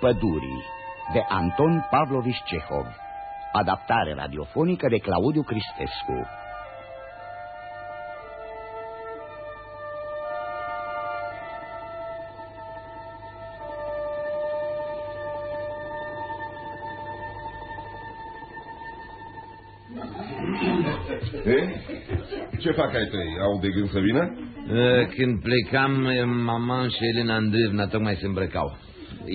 Duhul Pădurii de Anton Pavlovici Cehov Adaptare radiofonică de Claudiu Cristescu Ce fac ai tăi? Au de gând să vină? Când plecam, mama și Elena Andreevna tocmai se îmbrăcau.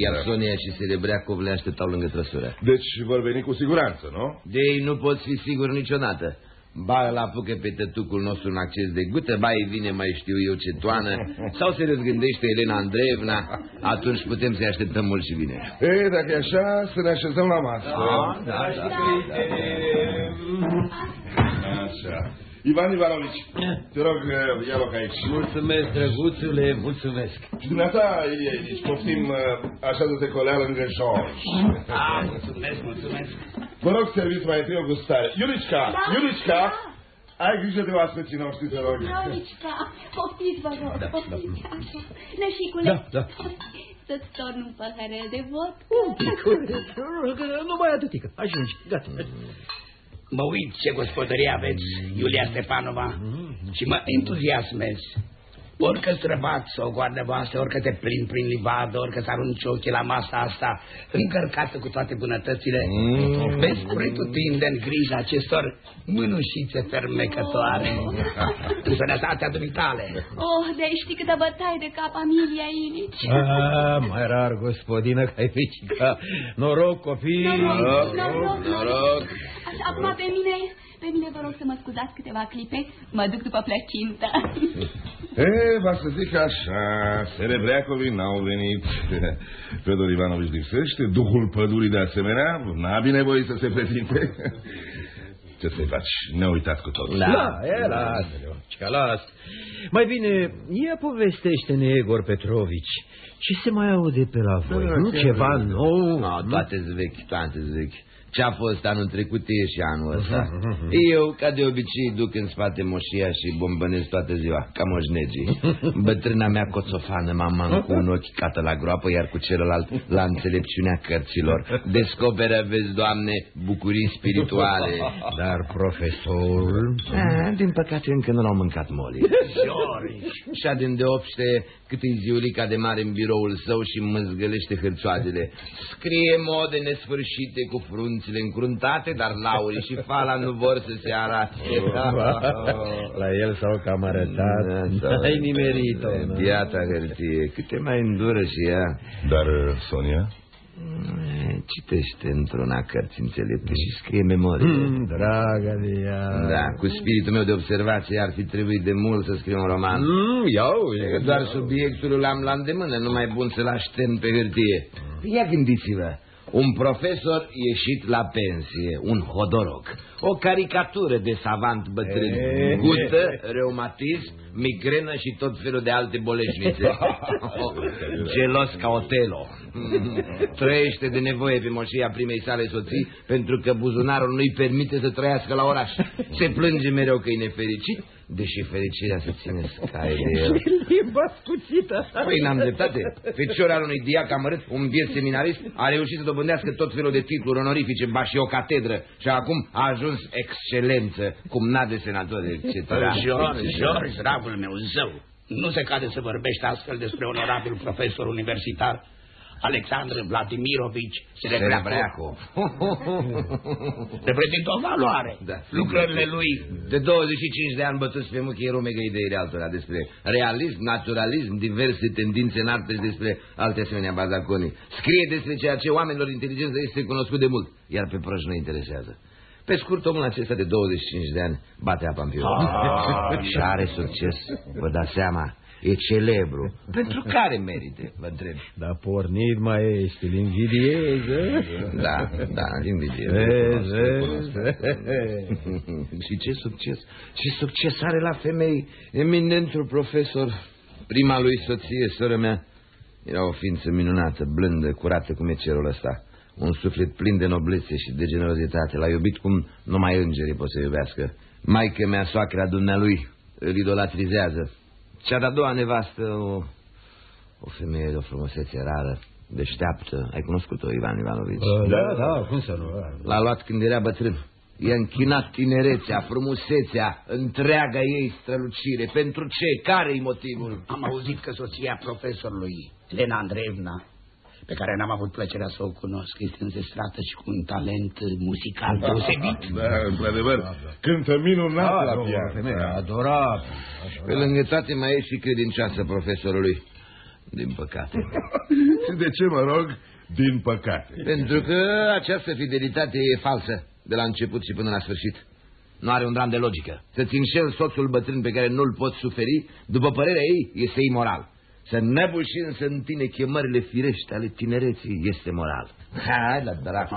Iar da. Sonia și Serebreacov le așteptau lângă trăsură. Deci vor veni cu siguranță, nu? De ei nu poți fi sigur niciodată. Ba îl apucă pe tătucul nostru în acces de gută, ba îi vine mai știu eu ce toană, sau se răzgândește Elena Andreevna, atunci putem să-i așteptăm mult și bine. E, dacă e așa, să ne așezăm la masă. Da, da, da. Așa. Ivan Ivanovici, te rog, ia loc aici. Mulțumesc, drăguțule, mulțumesc. Și dumneata, Ilie, deci poftim, așa de te colea lângă George. Ah, mulțumesc, mulțumesc. Vă rog, serviți mai întâi o gustare. Iulișca, Da, Iulișca, da. ai grijă de oaspeții noștri, te rog. Ioricica, poftiți, vă rog, poftiți. Așa. Nășicule, Da, da. să-ți torn un păhărel de vot. Numai atâtică. Ajungi, gata. Mă uit ce gospodărie aveți, Iulia Stepanova, și mă entuziasmez. Orică străbați o goardă voastră, orică te plin prin livadă, orică să arunci ochii la masa asta, încărcată cu toate bunătățile, mm. vezi pretutinde în grija acestor mânușițe fermecătoare. În sănătatea dumitale. Oh, de știi câtă bătaie de cap Amelia Ilici. Ah, mai rar, gospodină, că ai vicica. Noroc, copii. Noroc, noroc, noroc. Așa, acum pe mine, pe mine vă rog să mă scuzați câteva clipe, mă duc după plăcintă. E, va să zic așa, Serebreacovii n-au venit. Fedor Ivanovici lipsește, Duhul Pădurii de asemenea, n-a binevoie să se prezinte. Ce să-i faci? Ne-a uitat cu totul. Da, e, lasă-le, că las. Mai bine, ia povestește-ne, Egor Petrovici. Ce se mai aude pe la voi? Da, nu chiar ceva e. nou? No, toate vechi, toate vechi. Ce a fost anul trecut e și anul ăsta. Eu, ca de obicei, duc în spate moșia și bombănez toată ziua, ca moșnegii. Bătrâna mea coțofană mama cu un ochi cată la groapă, iar cu celălalt la înțelepciunea cărților. Descoperă, vezi, Doamne, bucurii spirituale. Dar profesorul... A, din păcate încă nu l-au mâncat moli. Și din de obște cât e ziulica de mare în biroul său și măzgălește hârțoadele. Scrie mode nesfârșite cu frunțile încruntate, dar Lauri și Fala nu vor să se arate. La el s-au cam arătat. Da, Ai nimerit-o. nu? Biata hârtie, câte mai îndură și ea. Dar, Sonia? E, Citește într-una cărți înțelepte și scrie memorie. Mm, Draga de ea. Da, cu spiritul meu de observație ar fi trebuit de mult să scriu un roman. Mm, iau, Că doar subiectul îl am la îndemână, nu mai bun să-l aștern pe hârtie. Ia gândiți-vă, un profesor ieșit la pensie, un hodorog, o caricatură de savant bătrân, E. gută, reumatism, migrenă și tot felul de alte boleșnițe. Gelos ca Otelo. Trăiește de nevoie pe moșia primei sale soții pentru că buzunarul nu-i permite să trăiască la oraș. Se plânge mereu că e nefericit, deși fericirea se ține scai de el. Limba scuțită. Păi n-am dreptate. Fecior al unui diac amărât, un biet seminarist, a reușit să dobândească tot felul de titluri onorifice, ba și o catedră. Și acum a ajuns excelență, cum n-a de senator, etc. George, George, dragul meu, zău, nu se cade să vorbești astfel despre onorabil profesor universitar Alexandru Vladimirovici Serebreacov. Serebreacov. Reprezintă o valoare. Da. Lucrările lui De 25 de ani bătuți pe muche e rumegă ideile altora despre realism, naturalism, diverse tendințe în arte și despre alte asemenea bazaconii. Scrie despre ceea ce oamenilor inteligență este cunoscut de mult, iar pe proști nu interesează. Pe scurt, omul acesta de 25 de ani bate apa în piuă. și are succes, vă dați seama, e celebru. Pentru care merite, vă întreb. Da, pornit mai ești, îl invidiezi, Da, da, invidie. Vezi, vezi? Și ce succes, ce succes are la femei eminentul profesor. Prima lui soție, sora mea, era o ființă minunată, blândă, curată cum e cerul ăsta. Un suflet plin de noblețe și de generozitate. L-a iubit cum numai îngerii pot să iubească. Maică mea, soacra dumnealui, îl idolatrizează. Cea de-a doua nevastă, o, o femeie de o frumusețe rară, deșteaptă. Ai cunoscut-o, Ivan Ivanovici? Da, da, cum să nu? L-a luat când era bătrân. I-a închinat tinerețea, frumusețea, întreaga ei strălucire. Pentru ce? Care-i motivul? Am auzit că soția profesorului, Lena Andreevna, pe care n-am avut plăcerea să o cunosc, este înzestrată și cu un talent muzical deosebit. Da, într-adevăr, cântă minunat Da, la nu, pian. femeia adorabilă. Pe lângă toate mai e și credincioasă profesorului. Din păcate. Și de ce, mă rog, din păcate? Pentru că această fidelitate e falsă, de la început și până la sfârșit. Nu are un dram de logică. Să-ți înșel soțul bătrân pe care nu-l poți suferi, după părerea ei, este imoral. Să nebuși însă în tine chemările firești ale tinereții este moral. Hai la dracu,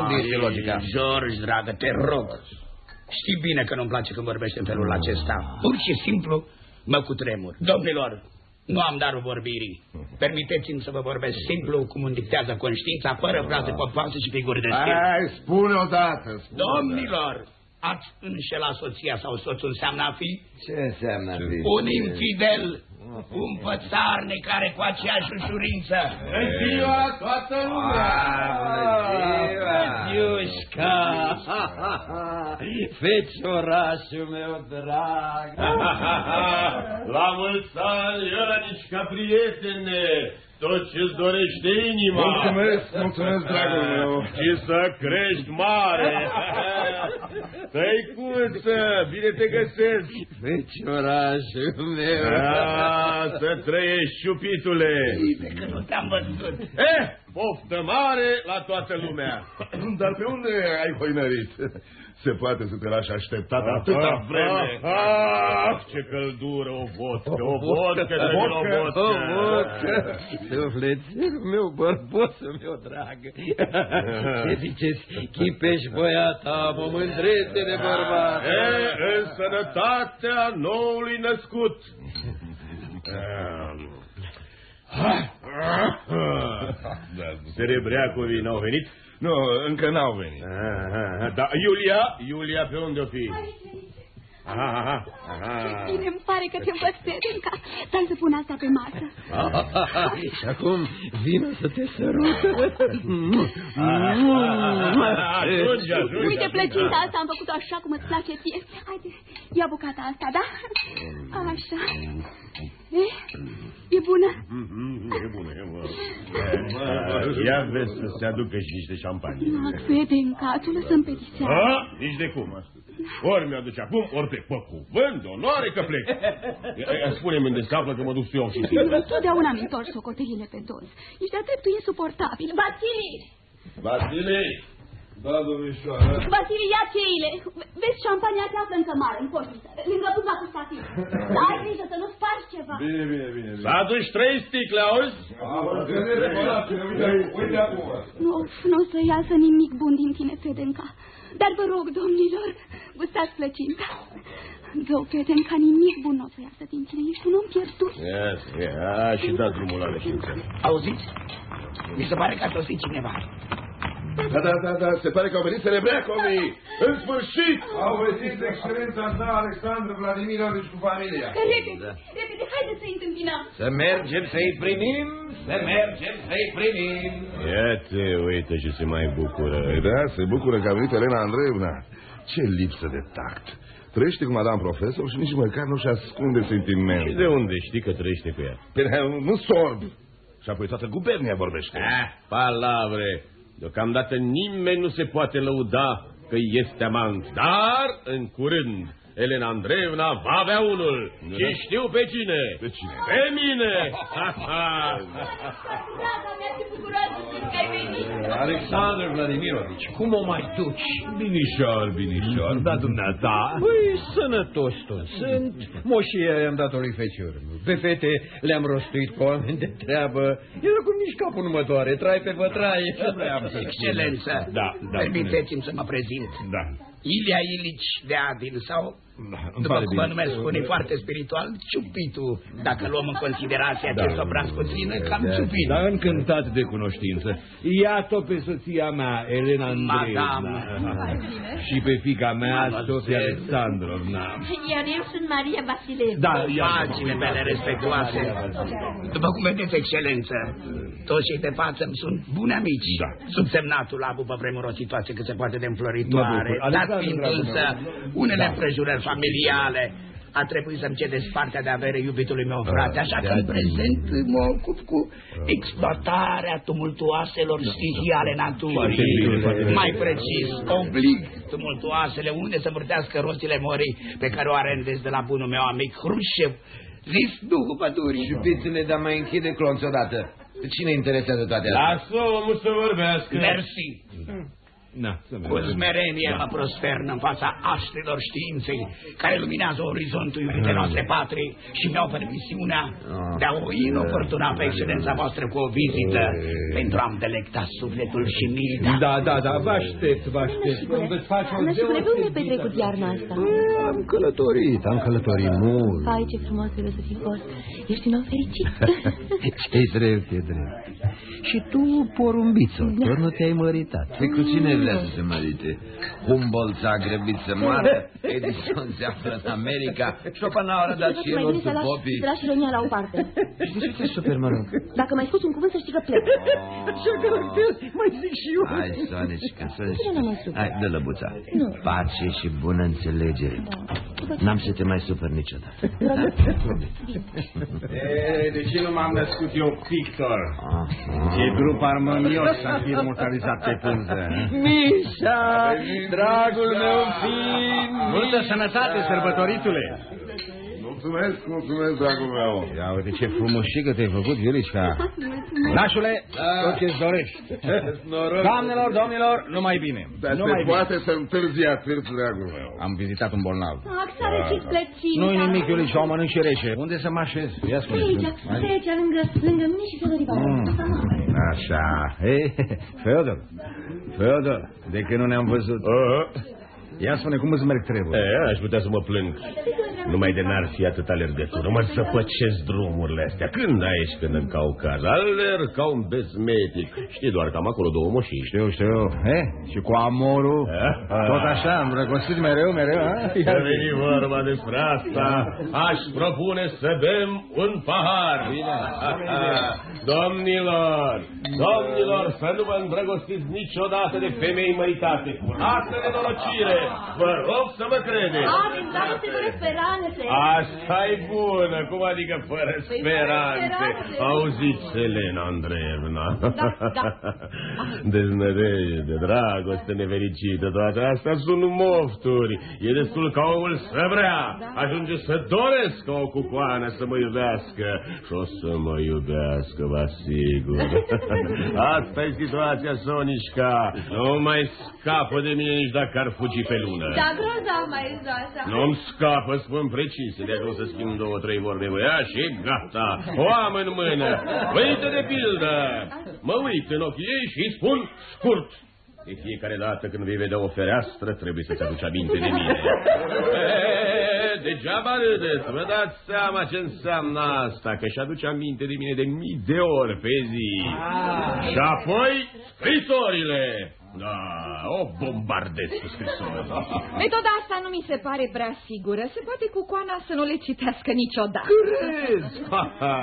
unde este logica? George, dragă, te rog. Știi bine că nu-mi place când vorbește în felul acesta. Pur și simplu mă cutremur. Domnilor, nu am darul vorbirii. Permiteți-mi să vă vorbesc simplu, cum îmi dictează conștiința, fără fraze popoase și figuri de stil. Hai, spune odată, spune. Domnilor, ați înșelat soția sau soțul înseamnă a fi Ce înseamnă a fi? un infidel, un pățarnic care cu aceeași ușurință. ziua, toată Iușca, feciorașul meu drag. La mulți ani, Ionanici, prietene, tot ce-ți dorește inima. Mulțumesc, mulțumesc, dragul meu. Și să crești mare. Tăicuță, bine te găsesc. Feciorașul meu. A, să trăiești, șupitule. Bine că nu te-am văzut. Eh, poftă mare la toată lumea. Dar pe unde ai hoinărit? Se poate să te lași așteptat atâta vreme. Ah, ce căldură, o vodcă, o vodcă, O o vodcă, vodcă. O vodcă, sufletelul meu, bărbosul meu drag. Ce ziceți, chipești băiata, mă mândrește de bărbat. E, în sănătatea noului născut. Serebreacovii n-au venit? Nu, încă n-au venit. Aha, da, Iulia, Iulia pe unde o fi? Aha, aha, aha. Bine, îmi pare că te învăț, Serenca. Dar să pun asta pe masă. Și acum vină să te sărut. Ajunge, ajunge. Uite, plăcinta asta am făcut-o așa cum îți place ție. Haide, ia bucata asta, da? Așa. Eh, e bună? E bună, e bună. Ia vezi să se aducă și niște șampanie. Fedenca, tu lăsăm pe diseară. A, nici de cum. Ori mi-aduce acum, ori pe pe cuvânt, de onoare că plec. Spune-mi unde se află că mă duc și eu și Totdeauna mi întorci socotelile pe dos. Ești de-a dreptul insuportabil. Vasili! Vasile! Da, domnișoară. Vasili, ia cheile. Vezi, șampania se află în cămară, în coșniță, lângă buza cu stativ. Dar ai grijă să nu spargi ceva. Bine, bine, bine. S-a adus trei sticle, auzi? Uite acum. Nu, nu o să iasă nimic bun din tine, Fedenca. Dar vă rog, domnilor, gustați plăcinta. Zău, Fedenca, nimic bun nu o să iasă din tine. Ești un om pierdut. Ia, ia, și da drumul la leșință. Auziți? Mi se pare că a sosit cineva. Da, da, da, da, se pare că au venit Serebreacovii. În sfârșit! Au venit excelența sa Alexandru Vladimirovici cu familia. Repede, repede, haide să-i întâmpinăm. Să mergem să-i primim, să mergem să-i primim. Ia te uită și se mai bucură. Păi da, se bucură că a venit Elena Andreevna. Ce lipsă de tact. Trăiește cu madame profesor și nici măcar nu-și ascunde Și sentimente. de unde știi că trăiește cu ea? Pe nu sorb. Și apoi toată gubernia vorbește. Ah, palavre. Deocamdată nimeni nu se poate lăuda că este amant. Dar, în curând, Elena Andreevna va avea unul. Și știu pe cine. Pe cine? Pe mine. Ha, ha. Draga mea, ce bucuroasă sunt că ai venit. Alexandru Vladimirovici, cum o mai duci? Binișor, binișor, da dumneata. Păi, sănătos tot sunt. Moșia i-am dat-o lui feciorul meu. Pe fete le-am rostuit cu oameni de treabă. El acum nici capul nu mă doare, trai pe bătraie. Excelență, Da, da, permiteți-mi să mă prezint. Da. Ilia Ilici de Adil sau După cum mă numesc unii foarte spiritual, ciupitul, dacă luăm în considerație acest da. obraz puțin, cam Da, ciupit. Dar încântat de cunoștință. Iată pe soția mea, Elena Andreevna. Madame. Și pe fica mea, Mademoiselle. Sofia Alexandrovna. Iar eu sunt Maria Vasilevna. Da, ia. Pagine mele respectuoase. După cum vedeți, excelență, toți cei de față îmi sunt buni amici. Da. Subsemnatul a avut pe vremuri o situație cât se poate de Mă înfloritoare, bucur. dat Alexandru, fiind dragul însă meu. unele Da. Împrejurări familiale, a trebuit să-mi cedeți partea de avere iubitului meu frate, așa că de în aceea. prezent mă ocup cu exploatarea tumultuoaselor stihii ale naturii. Foarte bine, foarte bine. Mai precis, oblig tumultuoasele unde să vârtească roțile morii pe care o arendez de la bunul meu amic Hrușev, zis Duhul Pădurii. Iubițule, dar mai închide clonț odată. Pe cine interesează toate astea? Lasă omul să vorbească. Mersi. Na, să Cu vedem. smerenie mă prostern în fața aștrilor științei care luminează orizontul iubitei noastre patrii și mi-au permisiunea de a oi inoportuna pe excelența voastră cu o vizită pentru a-mi delecta sufletul și nilda. Da, da, da, vă aștept, vă aștept. Îmi veți face o Nășicule, pe unde ai deosebită petrecut iarna asta? Am călătorit, am călătorit mult. Hai, ce frumos trebuie să fi fost. Ești un om fericit. E drept, e drept. Și tu, porumbițo, tot nu te-ai măritat. Păi cu cine vrea să se mărite? Humboldt s-a grăbit să moară, Edison se află în America, Schopenhauer a dat și el mai bine să orțul lași, popii. să lași ironia la o parte. Și de ce te super, mă rog? Dacă mai spus un cuvânt, să știi că plec. Așa că mai zic și eu. Hai, Sonecica, Cine nu mă Sonecica. supăr? Hai, dă lăbuța. Nu. Pace și bună înțelegere. N-am să te mai supăr niciodată. E, de ce nu m-am născut eu pictor? Ce grup armonios să fi immortalizat pe pânză. Mișa, dragul meu fiind. Multă sănătate, sărbătoritule! Mulțumesc, mulțumesc, dragul meu. Ia uite ce frumușică te-ai făcut, Viorica. Nașule, tot ce-ți dorești. Noroc. Doamnelor, domnilor, numai bine. Dar numai se bine. poate să întârzi atât, dragul meu. Am vizitat un bolnav. Ac, s-a răcit plăcinta. Nu-i nimic, Iulici, o mănânc și rece. Unde să mă așez? Ia spune. Aici, aici, lângă, lângă mine și Fedor Ivan. Așa. Hei, Feodor, Feodor, de când nu ne-am văzut. Ia spune cum îți merg trebuie. E, aș putea să mă plâng. Numai de n-ar fi atât alergătură. Mă săpăcesc drumurile astea. Când aici, când în Caucaz. Alerg ca un bezmetic. Știi doar că am acolo două moșii. Știu, știu. He? Și cu amorul? Eh? Tot așa, am răcostit mereu, mereu, a? Să veni vorba despre asta, aș propune să bem un pahar. Domnilor, domnilor, să nu vă îndrăgostiți niciodată de femei măritate. Cu asta nenorocire, vă rog să mă credeți. A, din dragoste fără speranțe. asta e bună, cum adică fără Păi, fără speranțe? speranțe. Auziți, Elena Andreevna? Da, da. Deznădejde, dragoste nefericită, toate astea sunt mofturi. E destul ca omul să vrea. Ajunge să doresc ca o cucoană să mă iubească. Și o să mă iubească, vă asigur. Asta e situația, Sonișca. Nu mai scapă de mine nici dacă ar fugi pe lună. Da, grozav mai este asta. Nu-mi scapă, spun precis, de acum să schimb două, trei vorbe cu ea și gata, o am în mână. Uite de pildă, mă uit în ochii ei și îi spun scurt. De fiecare dată când vei vedea o fereastră, trebuie să-ți aduci aminte de mine. E, degeaba râdeți, vă dați seama ce înseamnă asta, că și aduce aminte de mine de mii de ori pe zi. Și apoi, scrisorile. Da, o bombardez cu scrisori. Metoda asta nu mi se pare prea sigură. Se poate cu coana să nu le citească niciodată. Crezi? Ha, ha.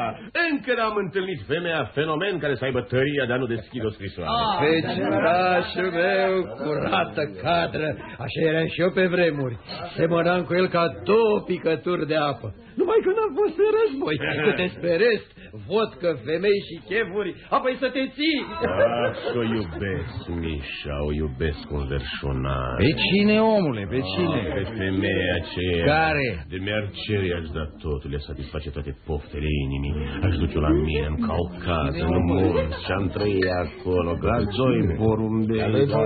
Încă n-am întâlnit femeia fenomen care să aibă tăria de a nu deschide o scrisoare. Pe generașul meu, curată cadră, așa era și eu pe vremuri. Semănam cu el ca două picături de apă. Numai că n-am fost în război. Să te sperest, vodcă, femei și chefuri, apoi să te ții. Ah, o iubesc, Mișa, o iubesc un verșonar. Pe cine, omule, pe cine? Pe femeia aceea. Care? De mi-ar cere, aș da totul, le satisface toate poftele inimii. Aș duce la mine, în Caucaz, în munți, și-am trăit acolo, ca doi porumbei. Da.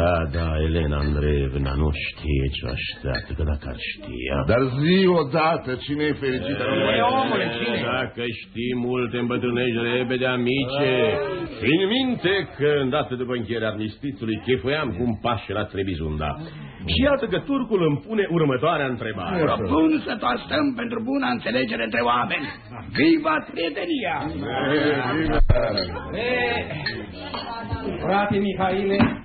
da, da, Elena Andreevna nu știe ce așteaptă, că dacă ar știa... Dar zi odată cine nefericită. nu Ei, mai- omule, cine? Dacă știi multe, îmbătrânești repede, amice. Țin minte că, îndată după încheierea armistițiului, chefuiam cu un pașe la Trebizunda. Și iată că turcul îmi pune următoarea întrebare. Propun să toastăm pentru buna înțelegere între oameni. Vivat prietenia! Frate Mihaile,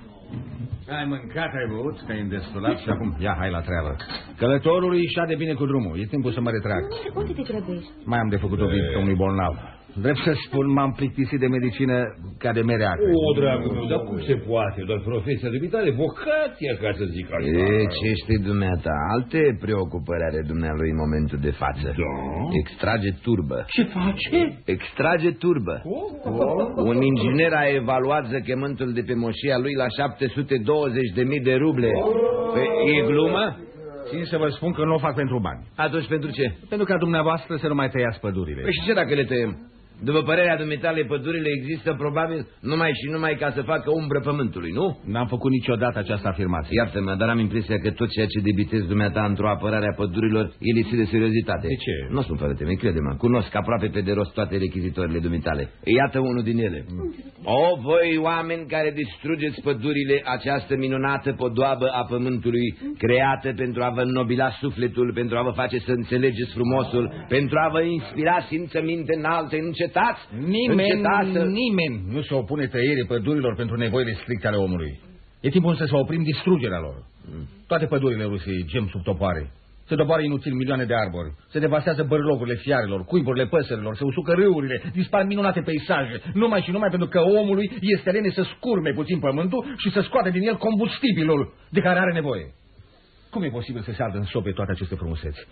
ai mâncat, ai băut, te-ai îndestulat și acum ia, hai la treabă. Călătorului și de bine cu drumul, e timpul să mă retrag. Unde te grăbești? Mai am de făcut o vizită unui bolnav. Drept să spun, m-am plictisit de medicină ca de mereacă. O, dragul meu, dar cum se poate? Doar profesia de vitale, vocația, ca să zic așa. E, ce știi dumneata? Alte preocupări are dumnealui în momentul de față. Da? Extrage turbă. Ce face? Extrage turbă. Un inginer a evaluat zăchemântul de pe moșia lui la 720.000 de ruble. Păi, e glumă? Țin să vă spun că nu o fac pentru bani. Atunci pentru ce? Pentru ca dumneavoastră să nu mai tăiați pădurile. Păi și ce dacă le tăiem? După părerea dumitale, pădurile există probabil numai și numai ca să facă umbră pământului, nu? N-am făcut niciodată această afirmație. Iartă-mă, dar am impresia că tot ceea ce debitezi dumneata într-o apărare a pădurilor e lipsit de seriozitate. De ce? Nu spun fără teme, crede-mă. Cunosc aproape pe de rost toate rechizitorile dumitale. Iată unul din ele. O, voi oameni care distrugeți pădurile, această minunată podoabă a pământului, creată pentru a vă înnobila sufletul, pentru a vă face să înțelegeți frumosul, pentru a vă inspira simțăminte înalte, încetați! Nimeni, încetați să- nimeni nu se opune tăierii pădurilor pentru nevoile stricte ale omului. E timpul să se oprim distrugerea lor. Toate pădurile Rusiei gem sub topoare. Se doboară inutil milioane de arbori, se devasează bărlogurile fiarelor, cuiburile păsărilor, se usucă râurile, dispar minunate peisaje, numai și numai pentru că omului este lene să scurme puțin pământul și să scoate din el combustibilul de care are nevoie. Cum e posibil să se ardă în sope toate aceste frumuseți?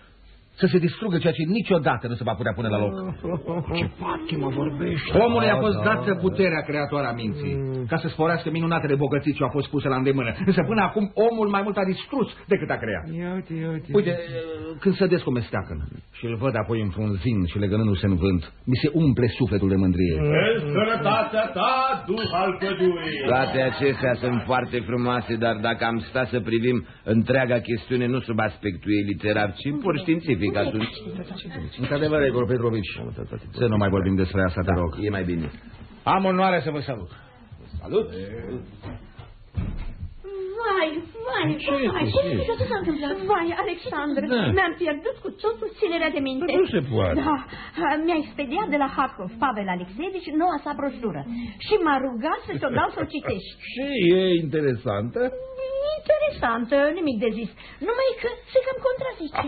Să se distrugă ceea ce niciodată nu se va putea pune la loc. Ce patimă vorbești? Omului a fost dată puterea creatoare a minții, ca să sporească minunatele bogățiți ce au fost puse la îndemână. Însă până acum omul mai mult a distrus decât a creat. Uite, când sădesc o mesteacăn și îl văd apoi înfrunzind și legănându-se în vânt, mi se umple sufletul de mândrie. În sănătatea ta, duh al pădurii. Toate acestea sunt foarte frumoase, dar dacă am sta să privim întreaga chestiune nu sub aspectul ei literar, ci pur științific atunci... Într-adevăr, Egor Petrovici, să nu mai vorbim despre asta, te rog. E mai bine. Am onoarea să vă salut. Salut! Vai, vai, vai, ce s-a întâmplat? Vai, Alexandru, Da. mi-am pierdut cu totul ținerea de minte. Nu se poate. Da, mi-a expediat de la Harkov, Pavel Alexeevici, noua sa broșură și m-a rugat să ți-o dau să o citești. Și e interesantă. Interesantă, nimic de zis. Numai că se cam contrazice.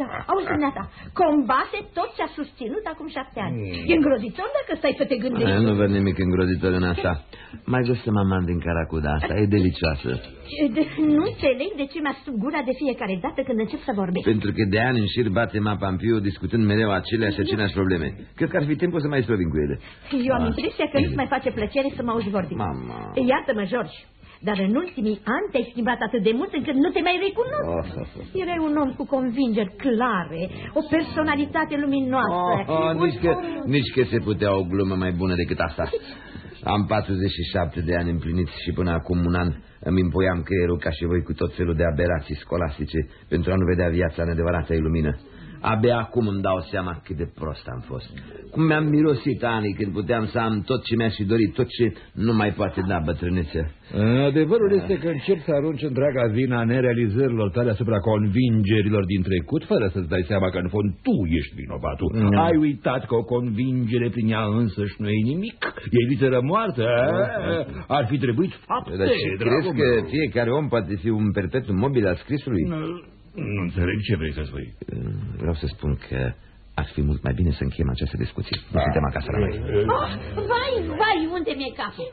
Da, auzi, dumneata, combate tot ce a susținut acum șapte ani. E îngrozitor dacă stai să te Eh, gândești. Nu văd nimic îngrozitor în asta. Mai gustă mama din caracuda asta, e delicioasă. De, nu înțeleg de ce mi-aș sub gura de fiecare dată când încep să vorbesc. Pentru că de ani în șir bate mapa în piu discutând mereu aceleași și aceleași probleme. Cred că ar fi timpul să mai strovim cu ele. Eu am impresia că nu-ți mai face plăcere să mă auzi vorbi. Mama. Iată-mă, George. Dar în ultimii ani te-ai schimbat atât de mult încât nu te mai recunosc. Oh, oh, oh. Erai un om cu convingeri clare, o personalitate luminoasă. Oh, oh, un nici, că, om- nici că se putea o glumă mai bună decât asta. Am 47 de ani împliniți și până acum un an îmi impuiam creierul ca și voi cu tot felul de aberații scolastice pentru a nu vedea viața în adevărata ei lumină. Abia acum îmi dau seama cât de prost am fost. Cum mi-am mirosit anii când puteam să am tot ce mi-aș fi dorit, tot ce nu mai poate da bătrânețea. Adevărul este că încep să arunci întreaga vina a nerealizărilor tale asupra convingerilor din trecut, fără să-ți dai seama că în fond tu ești vinovatul. Mm. Ai uitat că o convingere prin ea însăși nu e nimic. E literă moartă. a? Ar fi trebuit fapte, Dar ce, crezi dragul că meu. fiecare om poate fi un perpetuum mobil al scrisului? Nu, nu înțeleg ce vrei să spui. Vreau să spun că ar fi mult mai bine să încheiem această discuție. Nu suntem acasă la noi. Oh, vai, vai, unde mi-e capul?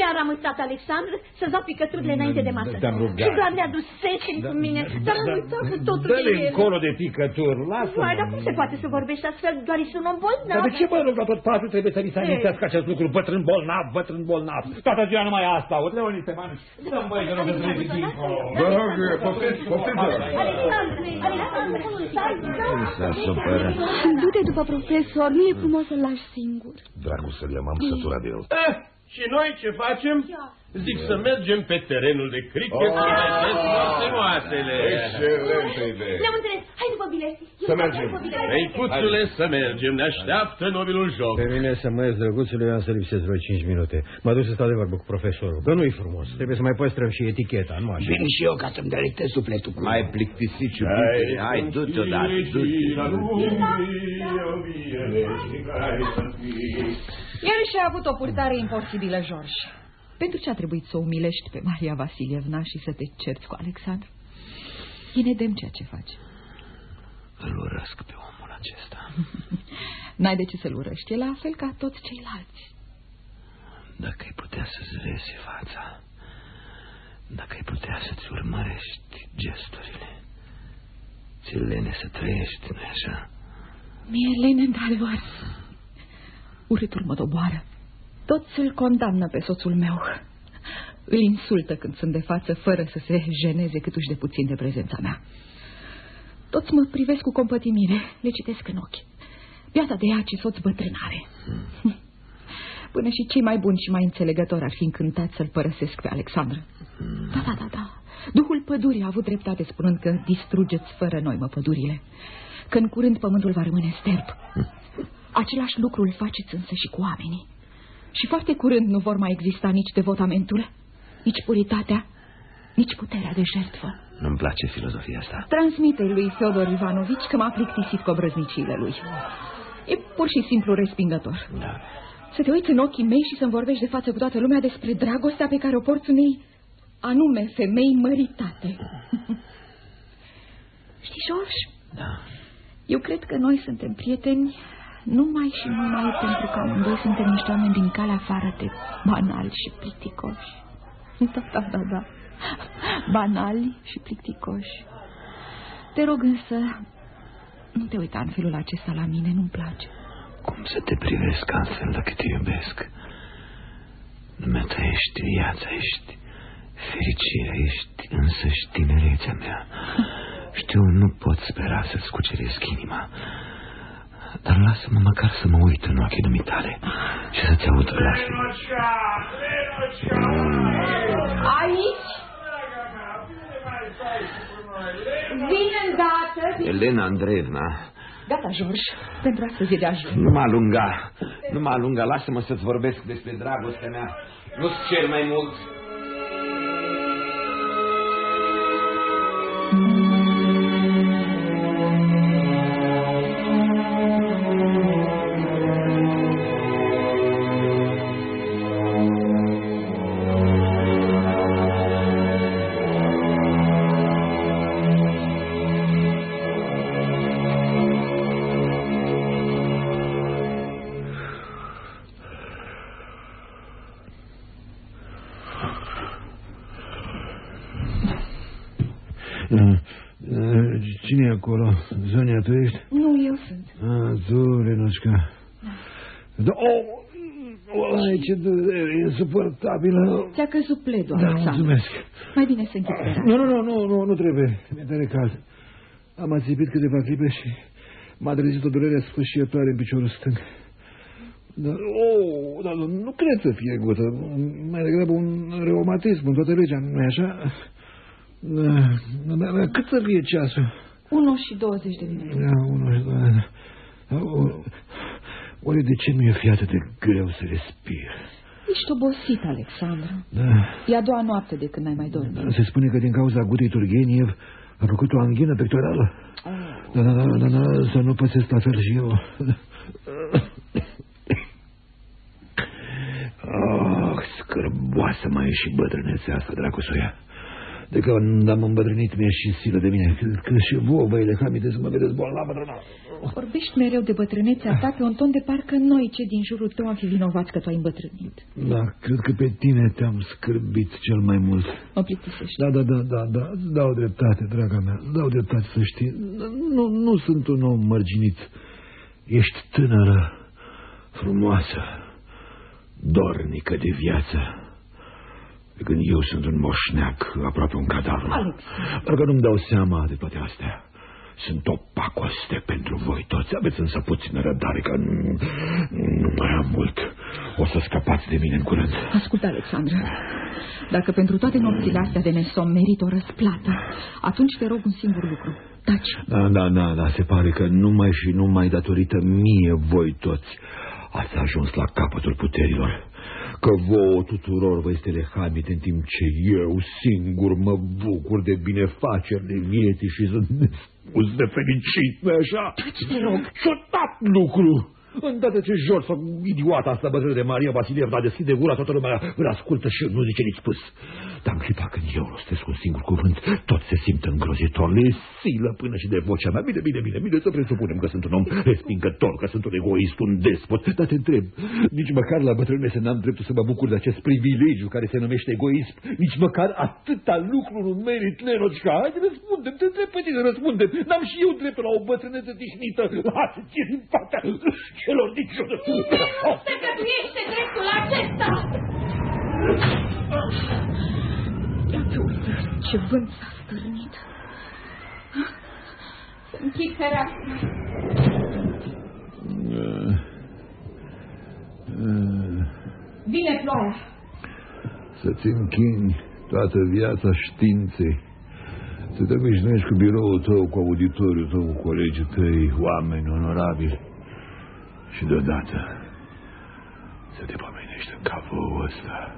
Iar am uitat, Alexandru, să-ți dau picăturile înainte de masă. Te-am rugat. Și doar le-a dus seceri cu mine, dar am uitat că totul Dă-le e el. încolo de picături, lasă Vai, dar cum se poate să vorbești astfel? Doar ești un om bolnav. Dar de ce mă rog la tot patul trebuie să mi se amintească acest lucru? Bătrân bolnav, bătrân bolnav. Toată ziua numai asta aud. Leonite, manu. Dă-mi băi, că nu te treci dincolo. Vă rog, poftiți, poftiți, vă rog. Alexandru, Alexandru, stai, S-a supărat. Du-te după profesor, nu e frumos să-l lași singur. Dragul să-l iau, m-am săturat de el. Eh, și noi ce facem? Zic să mergem pe terenul de cricket și mai des moasele. Excelentă idee. Ne-am înțeles. Hai după mobile. Să mergem. Ei, cuțule, să mergem. Ne așteaptă nobilul joc. Pe mine să mă ies drăguțului, am să lipsesc vreo 5 minute. Mă duc să stau de vorbă cu profesorul, că nu-i frumos. Trebuie să mai păstrăm și eticheta, nu așa. Vin și eu ca să-mi delectez sufletul. Mai plictisit, iubite. Hai, du-te odată, du-te. El și-a avut o purtare imposibilă, George. Pentru ce a trebuit să o umilești pe Maria Vasilievna și să te cerți cu Alexandru? E nedem ceea ce faci. Îl urăsc pe omul acesta. N-ai de ce să-l urăști, e la fel ca toți ceilalți. Dacă ai putea să-ți vezi fața, dacă ai putea să-ți urmărești gesturile, ți lene să trăiești, nu așa? Mi-e lene, într-adevăr. Urâtul mă doboară. Toți îl condamnă pe soțul meu. Îl insultă când sunt de față, fără să se jeneze câtuși de puțin de prezența mea. Toți mă privesc cu compătimire, le citesc în ochi. Biata de ea ce soț bătrânare. Până și cei mai buni și mai înțelegători ar fi încântați să-l părăsesc pe Alexandru. Da, da, da, da. Duhul pădurii a avut dreptate spunând că distrugeți fără noi, mă, pădurile. Că în curând pământul va rămâne sterb. Același lucru îl faceți însă și cu oamenii. Și foarte curând nu vor mai exista nici devotamentul, nici puritatea, nici puterea de jertfă. Nu-mi place filozofia asta. Transmite lui Feodor Ivanovici că m-a plictisit cu obrăznicile lui. E pur și simplu respingător. Da. Să te uiți în ochii mei și să-mi vorbești de față cu toată lumea despre dragostea pe care o porți unei anume femei măritate. Știi, George? Da. Eu cred că noi suntem prieteni numai și numai pentru că amândoi suntem niște oameni din calea afară de banali și plicticoși. Da, da, da, da. Banali și plicticoși. Te rog însă, nu te uita în felul acesta la mine, nu-mi place. Cum să te privesc altfel dacă te iubesc? Dumneata ești viața, ești fericirea, ești însăși tinerețea mea. Știu, nu pot spera să-ți cuceresc inima, dar lasă-mă măcar să mă uit în ochii dumitale și să-ți aud glasul. Aici? Vin îndată. Elena Andreevna, Gata, George, pentru astăzi e de ajuns. nu mă alunga, nu mă alunga, lasă-mă să-ți vorbesc despre dragostea mea. Nu-ți cer mai mult. Insuportabilă. Ți-a căzut pledul, Da, Alexandru. mulțumesc. Mai bine să închizi pera. Nu, nu, nu, nu, nu, nu trebuie. Mi-e tare cald. Am ațipit câteva clipe și m-a trezit o durere sfâșietoare în piciorul stâng. Dar, oh, dar nu, nu cred să fie gută. Mai degrabă un reumatism în toată legea, nu e așa? Da, da, da, cât să fie ceasul? 1 și 20 de minute. Da, unul și doi. Da, o- Oare de ce mi-e fi atât de greu să respir? Ești obosit, Alexandru. Da. E a doua noapte de când n-ai mai dormit. Se spune că din cauza gutei Turgeniev a făcut o anghină pectorală. Da, da, da, da, da, să nu pățesc la fel și eu. Oh, scârboasă mai e și bătrânețea asta, dracu să o ia. De când am îmbătrânit mi-e și silă de mine. Când, când și vouă, băile, hamite să mă vedeți bolnavă, bătrâna. Vorbești mereu de bătrânețea ta pe un ton de parcă noi, cei din jurul tău, am fi vinovați că tu ai îmbătrânit. Da, cred că pe tine te-am scârbit cel mai mult. Mă plictisești. Da, da, da, da, da, îți dau dreptate, draga mea, îți dau dreptate să știi. Nu, nu sunt un om mărginit. Ești tânără, frumoasă, dornică de viață. Pe când eu sunt un moșneac, aproape un cadavru. Alex. Parcă nu-mi dau seama de toate astea. sunt o pacoste pentru voi toți. Aveți însă puțină răbdare, că nu, nu mai am mult. O să scăpați de mine în curând. Ascultă, Alexandra, dacă pentru toate nopțile astea de nesom merit o răsplată, atunci te rog un singur lucru. Taci. Da, da, da, da, se pare că numai și numai datorită mie voi toți ați ajuns la capătul puterilor că vouă tuturor vă este lehamit în timp ce eu singur mă bucur de binefaceri de vieții și sunt nespus de fericit, nu așa? Taci, te rog! Ciudat lucru! Îndată ce George sau idiota asta bătrână de Maria Vasilievna deschide gura, toată lumea îl ascultă și nu zice nici spus. Dar în clipa când eu rostesc un singur cuvânt, tot se simt îngrozitor, le silă până și de vocea mea. Bine, bine, bine, bine, să presupunem că sunt un om respingător, că sunt un egoist, un despot. Dar te întreb, nici măcar la bătrânețe n-am dreptul să mă bucur de acest privilegiu care se numește egoism. Nici măcar atâta lucru nu merit, Lenocica. Haide, răspunde te întreb pe tine, răspunde N-am și eu dreptul la o bătrânețe tihnită. Lasă-ți din partea celor niciodată. Se găduiește dreptul acesta! Iată, uite, ce vânt s-a stârnit. Să închid fereastra. Vine ploaia. Să-ți închini toată viața științei. Să te obișnuiești cu biroul tău, cu auditoriul tău, cu colegii tăi, oameni onorabili. Și deodată să te pomenești în capul ăsta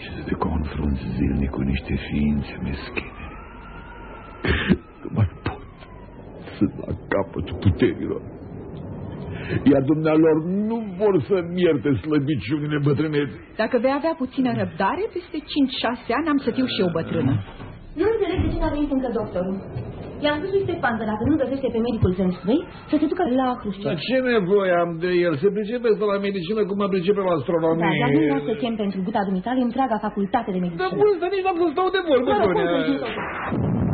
și să te confrunți zilnic cu niște ființe meschine. Că mai pot. Sunt la capătul puterilor. Iar dumnealor nu vor să-mi ierte slăbiciunile bătrâneți. Dacă vei avea puțină răbdare, peste 5-6 ani am să fiu și eu bătrână. Nu înțeleg de ce n-a venit încă doctorul. I-am spus lui Stefan că dacă nu găsește pe medicul Zemstrăi, să se ducă la Hrușcov. Dar ce nevoie am de el? Se pricepe să la medicină cum mă pricepe la astronomie. Da, dar nu vreau să chem pentru buta dumitale întreaga facultate de Dar medicină. bun, să nici n-am să stau de vorbă, Mă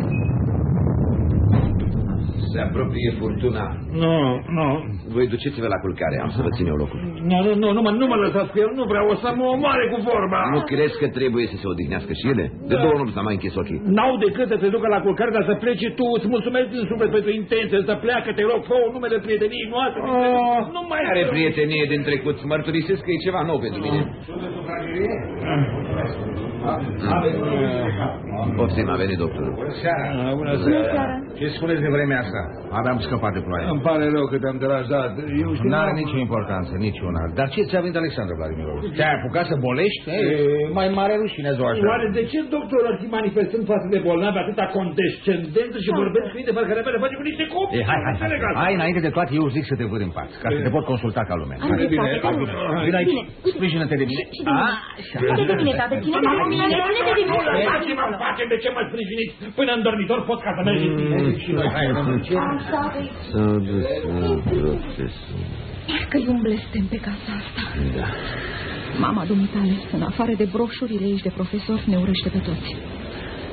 apropie furtuna. Nu, nu. Voi duceți-vă la culcare, am să vă țin eu locul. Nu, nu, nu, nu, mă, nu mă lăsați cu el, nu vreau, o să mă omoare cu vorba. Nu crezi că trebuie să se odihnească și ele? De două nopți n-am mai închis ochii. N-au decât să te ducă la culcare, dar să pleci tu, îți mulțumesc din suflet pentru intenție, să pleacă, te rog, fă un nume de prietenie noastră. Oh, nu mai Are prietenie din trecut, mărturisesc că e ceva nou pentru mine. Poftim, a venit doctorul. Seara. Bună seara. Ce spuneți de vremea asta? Aveam scăpat de ploaie. Îmi pare rău că te-am deranjat. Eu știu... N-are nicio importanță, niciuna. Dar ce ți-a venit Alexandru Vladimirovici? Te-ai apucat să bolești? E, mai mare rușine ziua așa. Oare de ce doctorul ar fi manifestând față de bolnavi atâta condescendență și vorbesc cu ei de parcă repede face cu niște copii? E, hai, hai, hai, hai, înainte de toate, eu zic să te văd în pat, ca să te pot consulta ca lumea. Am dreptate, te rog. Vino aici, Bine, uite. sprijină-te de mine. Și de mine. Ține de mine, tată, ține de mine, ține de mine. Dați-mă în pace, de ce mă sprijiniți? Până în dormitor pot ca să mergi în tine. Și noi, hai, domnul, ce? Așa, vei. S-au dus la profesor. Parcă-i un blestem pe casa asta. Da. Mama dumitale, în afară de broșurile aici de profesor, ne urăște pe toți.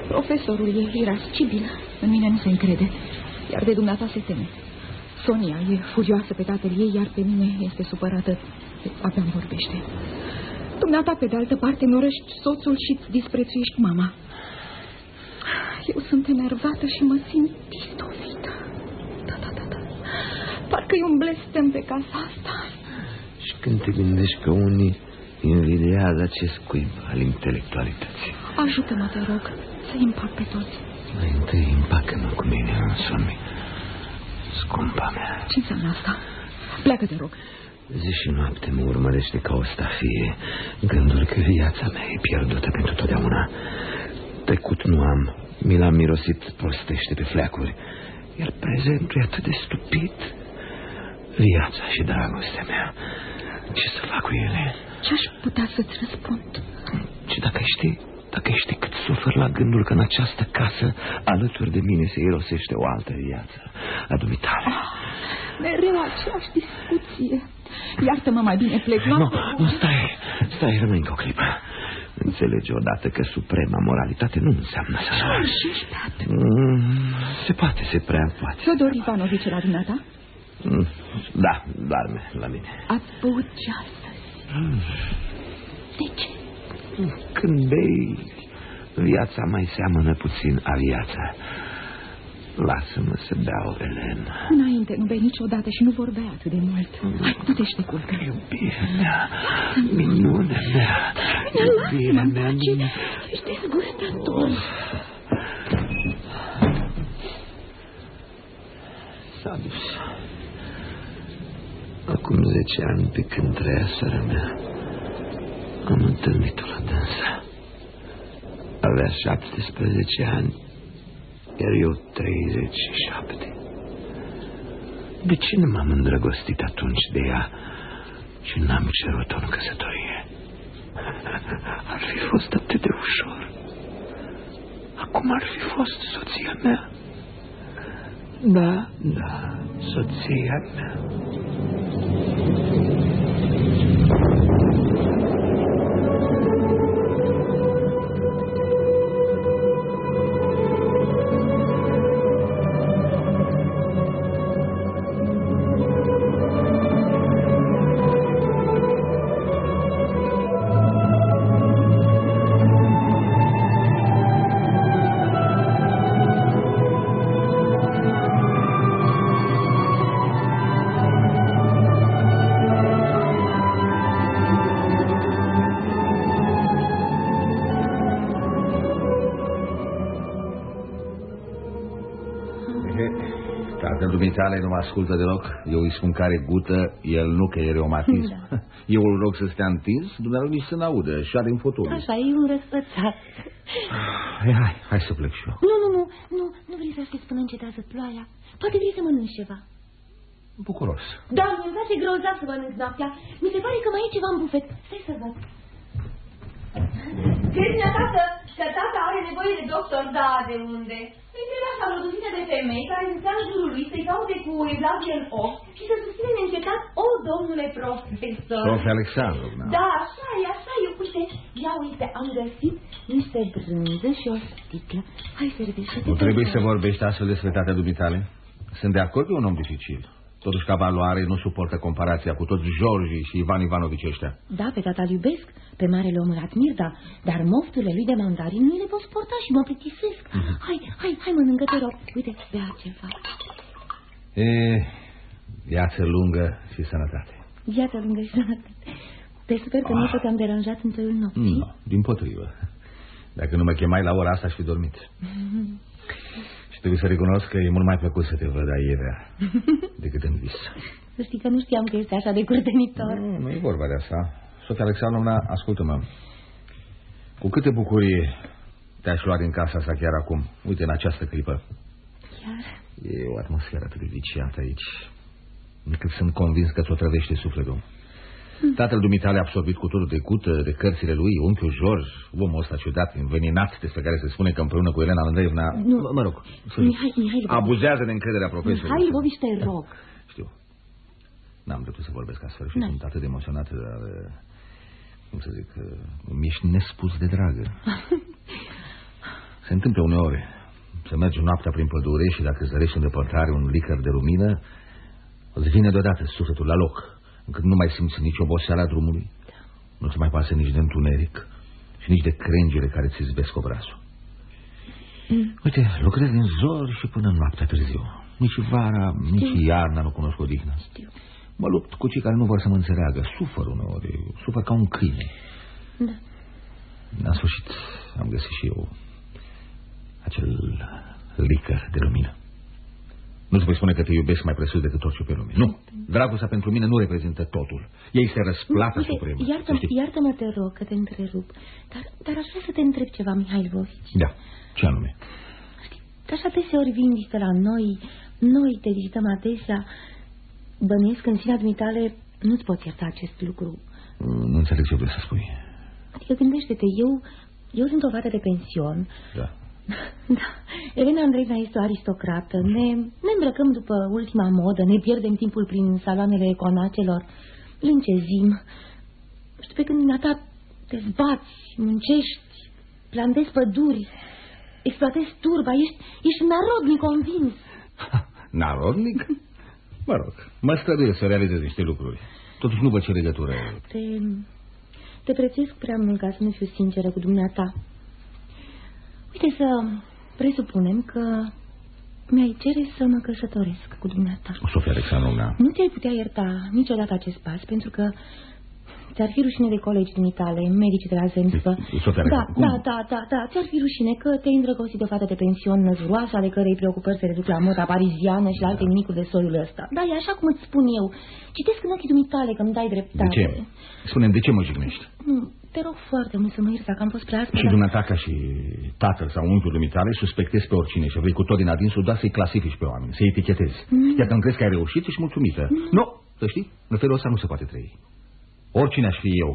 Profesorul e irascibil, în mine nu se încrede, iar de dumneata se teme. Sonia e furioasă pe tatăl ei, iar pe mine este supărată. Abia îmi vorbește. Dumneata, pe de altă parte, mi urăști soțul și îți disprețuiești mama. Eu sunt enervată și mă simt pistofită. Da, da, da, da. Parcă e un blestem pe casa asta. Și când te gândești că unii invidiază acest cuib al intelectualității. Ajută-mă, te rog, să împac pe toți. Mai întâi împacă-mă cu mine în somn. Scumpa mea. Ce înseamnă asta? Pleacă, te rog. Zi și noapte mă urmărește ca o stafie Gândul că viața mea e pierdută pentru totdeauna Trecut nu am Mi l-am mirosit prostește pe fleacuri Iar prezentul e atât de stupid Viața și dragostea mea Ce să fac cu ele? Ce aș putea să-ți răspund? Și dacă știi Dacă știi cât sufăr la gândul că în această casă Alături de mine se irosește o altă viață A dumitale Ah, mereu aceeași discuție. Iartă-mă mai bine, plec. Nu, noapte nu, stai, stai, rămâi încă o clipă. Înțelege odată că suprema moralitate nu înseamnă să Ce Mm, Se poate, se prea poate. Fiodor Ivanovici la dumneata? Mm, Da, doarme la mine. Ați băut ce astăzi? De ce? Când bei, viața mai seamănă puțin a viața. Lasă-mă să beau, Elen. Înainte nu bei niciodată și nu vorbea atât de mult. Hai, nu te te culcă. Iubirea mea, minunea mea, iubirea mea, minunea. Ești dezgustător. S-a dus. Acum zece ani, pe când trăia sora mea, am întâlnit-o la dânsa. Avea 17 ani iar eu 37. De ce nu m-am îndrăgostit atunci de ea și n-am cerut-o în căsătorie? Ar fi fost atât de ușor. Acum ar fi fost soția mea. Da, da, soția mea. Ascultă deloc. Eu îi spun care gută, el nu că e reumatism. Da. Eu îl rog să stea întins, dumneavoastră nici să n-audă, și din fotolul. Așa, e un răspățat. Hai, hai, hai să plec și eu. Nu, nu, nu, nu, nu vrei să aștepți până încetează ploaia. Poate vrei să mănânci ceva. Bucuros. Da, mi-mi place grozav să mănânc noaptea. Mi se pare că mai e ceva în bufet. Stai să văd. Crezi, tată, că tata are nevoie de doctor? Da, de unde? Printre asta vreo duzină de femei care se în jurul lui să-i caute cu evlavie în ochi și să susține neîncetat, o, domnule profesor. Profe Alexandru, da. Da, așa e, așa e. Uite, ia uite, am găsit niște brânză și o sticlă. Hai, servește-te. Nu trebuie să vorbești astfel despre tatea dumitale. Sunt de acord, e un om dificil. Totuși, ca valoare, nu suportă comparația cu toți Georgi și Ivan Ivanovici ăștia. Da, pe tata iubesc, pe marele om îl admir, da, dar mofturile lui de mandarin nu le pot suporta și mă plictisesc. Mm -hmm. Hai, hai, hai, mănâncă, te rog. Uite, bea ceva. E, viață lungă și sănătate. Viață lungă și sănătate. Te sper că ah. nu te-am deranjat în tăiul nopții. Nu, din potrivă. Dacă nu mă chemai la ora asta, aș fi dormit. Mm -hmm. Și trebuie să recunosc că e mult mai plăcut să te văd aievea decât în vis. Să știi că nu știam că este așa de curtenitor. Nu, nu e vorba de asta. Sofia Alexandrovna, ascultă-mă. Cu câte bucurie te-aș lua din casa asta chiar acum, uite, în această clipă. Chiar? E o atmosferă atât de viciată aici, încât sunt convins că ți-o trăvește sufletul. Tatăl dumitale a absorbit cu totul de cută de cărțile lui, unchiul George, omul ăsta ciudat, înveninat, despre care se spune că împreună cu Elena Andreevna... Nu. Mă, mă rog, Mihai, Mihai, abuzează de încrederea profesorului. Mihai Lvovici, te rog. Știu. N-am dreptul să vorbesc astfel și sunt atât de emoționat, dar... Cum să zic, mi ești nespus de dragă. se întâmplă uneori să mergi noaptea prin pădure și dacă zărești în depărtare un licăr de lumină, îți vine deodată sufletul la loc încât nu mai simți nici oboseala drumului, nu ți mai pasă nici de întuneric și nici de crengile care ți zbesc obrazul. Mm. Uite, lucrez din zor și până noaptea târziu. Nici vara, Știu. nici iarna nu cunosc odihnă. Știu. Mă lupt cu cei care nu vor să mă înțeleagă. Sufăr uneori, sufăr ca un câine. Da. În sfârșit am găsit și eu acel licăr de lumină. Nu-ți voi spune că te iubesc mai presus decât orice pe lume. Nu. Dragostea pentru mine nu reprezintă totul. Ei se răsplată supremă. Iartă-mă, iartă te rog, că te întrerup. Dar, dar aș vrea să te întreb ceva, Mihail Vovici. Da. Ce anume? Știi, că așa deseori vin vizită la noi, noi te vizităm adesea. Bănuiesc în sinea dumitale nu-ți poți ierta acest lucru. Nu înțeleg ce vrei să spui. Adică gândește-te, eu, eu sunt o fată de pension. Da. Da, Elena Andreevna este o aristocrată. Ne, ne îmbrăcăm după ultima modă, ne pierdem timpul prin saloanele conacelor, lâncezim. Știu, pe când ta te zbați, muncești, plantezi păduri, exploatezi turba, ești, ești narodnic convins. Narodnic? Mă rog, mă străduiesc să realizez niște lucruri. Totuși nu văd ce legătură. Te, te prețesc prea mult ca să nu fiu sinceră cu dumneata. Uite să presupunem că mi-ai cere să mă căsătoresc cu dumneata. Sofia Alexandrovna. Nu te-ai putea ierta niciodată acest pas, pentru că ți-ar fi rușine de colegi din Italia, medici de la Zemstvă. Sofia Da, Alexandrovna, da, da, da, da, ți-ar fi rușine că te-ai îndrăgostit de o fată de pension năzuroasă, ale cărei preocupări se reduc la moda pariziană și la alte nimicuri de soiul ăsta. Da, e așa cum îți spun eu. Citesc în ochii dumitale că îmi dai De dreptate. ce? Spune-mi, de ce mă jignești? Nu, te rog foarte mult să mă ierți dacă am fost prea aspră. Și dumneata ca și tatăl sau unchiul dumitale suspectezi pe oricine și vrei cu tot din adinsul doar să-i clasifici pe oameni, să-i etichetezi. Mm. Iar când crezi că ai reușit, ești mulțumită. Nu, să știi, în felul ăsta nu se poate trăi. Oricine aș fi eu,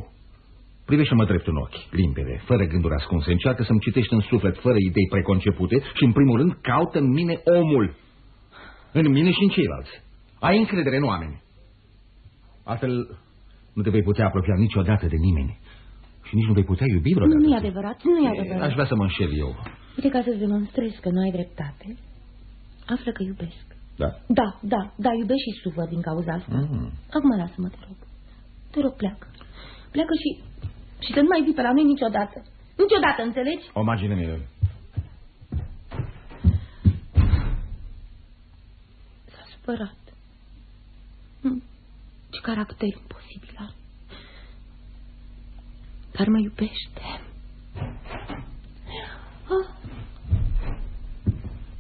privește-mă drept în ochi, limpede, fără gânduri ascunse, încearcă să-mi citești în suflet, fără idei preconcepute și, în primul rând, caută în mine omul. În mine și în ceilalți. Ai încredere în oameni. Altfel, nu te vei putea apropia niciodată de nimeni. Și nici nu vei putea iubi vreodată. Nu e adevărat, nu e adevărat. Aș vrea să mă înșel eu. Uite, ca să-ți demonstrez că nu ai dreptate, află că iubesc. Da. Da, da, da, iubesc și sufăr din cauza asta. Mm. Acum lasă-mă, te rog. Te rog, pleacă. Pleacă și, și să nu mai vii pe la noi niciodată. Niciodată, înțelegi? O margine mie. S-a supărat. Hm, Ce caracter imposibil are. Dar mă iubește. Ah,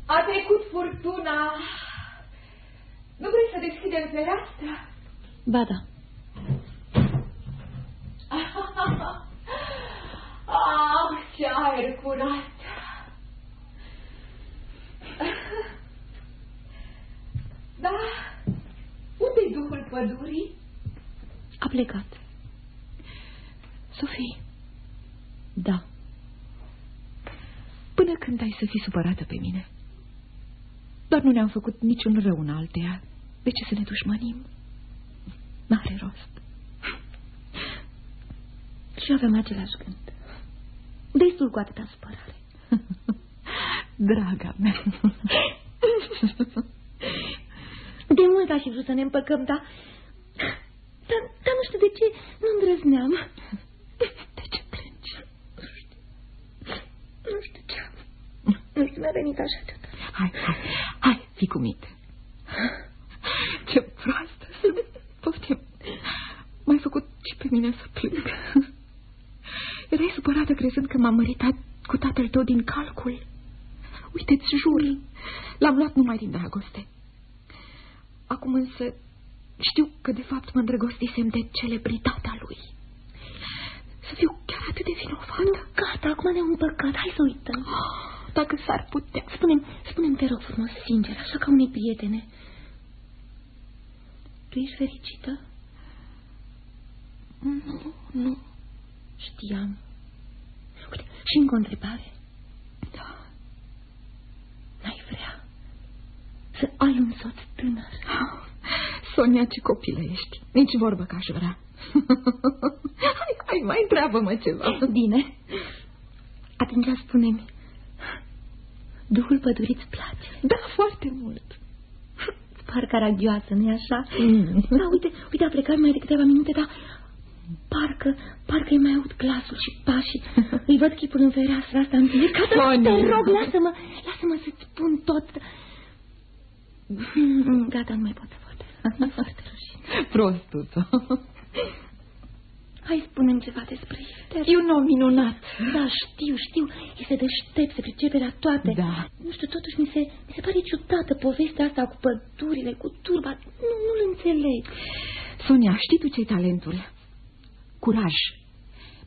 A trecut furtuna. Nu vrei să deschidem fereastra? Ba da. Ah, ce aer curat! Da, unde-i duhul pădurii? A plecat. Sofie, Da. până când ai să fii supărată pe mine? Doar nu ne-am făcut niciun rău în alteia. De ce să ne dușmănim? N-are rost. Și avem același gând. Destul cu atâta supărare. Draga mea. De mult aș fi vrut să ne împăcăm, dar... Dar, dar nu știu de ce nu îndrăzneam. De ce plângi? Nu știu ce am. Nu știu, mi-a venit așa ceva. Hai, hai, hai, fii cu minte. Ce proastă sunt. Poftim. M-ai făcut și pe mine să plâng. Erai supărată crezând că m-am măritat cu tatăl tău din calcul. Uite-ți jur, l-am luat numai din dragoste. Acum însă știu că de fapt mă îndrăgostisem de celebritatea lui. Să fiu chiar atât de vinovată. Gata, acum ne-am împăcat, hai să uităm. Dacă s-ar putea. Spune-mi, spune-mi, te rog frumos, sincer, așa ca unei prietene. Tu ești fericită? Nu, nu. Știam. Uite, și încă o întrebare. Da. N-ai vrea să ai un soț tânăr? Sonia, ce copilă ești. Nici vorbă că aș vrea. hai, hai, mai întreabă-mă ceva. Bine. Atunci spune-mi, duhul pădurii îți place? Da, foarte mult. Par caragioasă, nu-i așa? Mm. Da, uite, uite, a plecat mai de câteva minute, dar parcă, parcă îi mai aud glasul și pașii. Îi văd chipul în fereastra asta întunecată. Sonia. Te rog, lasă-mă, lasă-mă să-ți spun tot. Mm, Gata, nu mai pot să vorbesc. Mi-e foarte rușine. Prostuță. Hai, spune-mi ceva despre el. E un om minunat. Da, știu, știu. Este deștept, se pricepe la toate. Da. Nu știu, totuși mi se, mi se pare ciudată povestea asta cu pădurile, cu turba. Nu, nu-l înțeleg. Sonia, știi tu ce talentul? Curaj,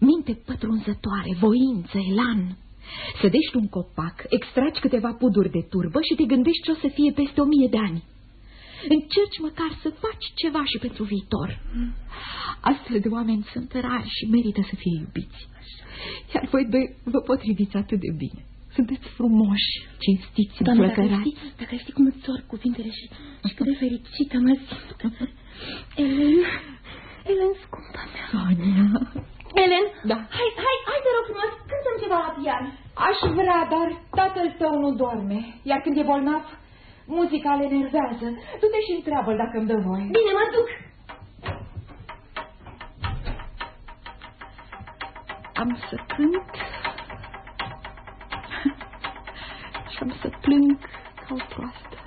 minte pătrunzătoare, voință, elan. Sădești un copac, extragi câteva puduri de turbă și te gândești ce o să fie peste o mie de ani. Încerci măcar să faci ceva și pentru viitor. Astfel de oameni sunt rari și merită să fie iubiți. Iar voi doi vă potriviți atât de bine. Sunteți frumoși, cinstiți, Doamne, dacă înflăcărați. știți, dacă știți cum îți sorg cuvintele și, și cât de fericită mă simt. Elen, Elen, scumpa mea. Sonia. Elen, Da. hai, hai, hai te rog frumos, cântăm ceva la pian. Aș vrea, dar tatăl tău nu doarme, iar când e bolnav, muzica le enervează. Du-te și întreabă dacă îmi dă voie. Bine, mă duc. Am să cânt și am să plâng ca ca o proastă.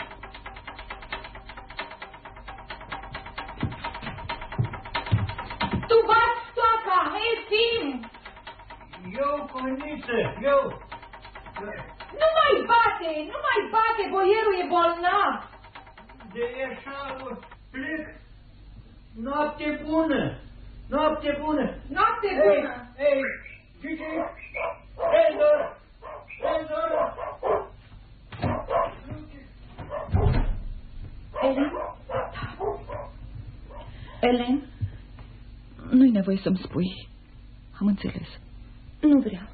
Tu bați toaca, hei, Tim! Eu, Coniță, eu... Nu mai bate, nu mai bate, boierul e bolnav! De așa plec. Noapte bună! Noapte bună! Noapte bună! Ei, ei, Gigi! Ei, Dora! Ei, Dora! Ellen? Ellen? Nu-i nevoie să-mi spui. Am înțeles. Nu vreau.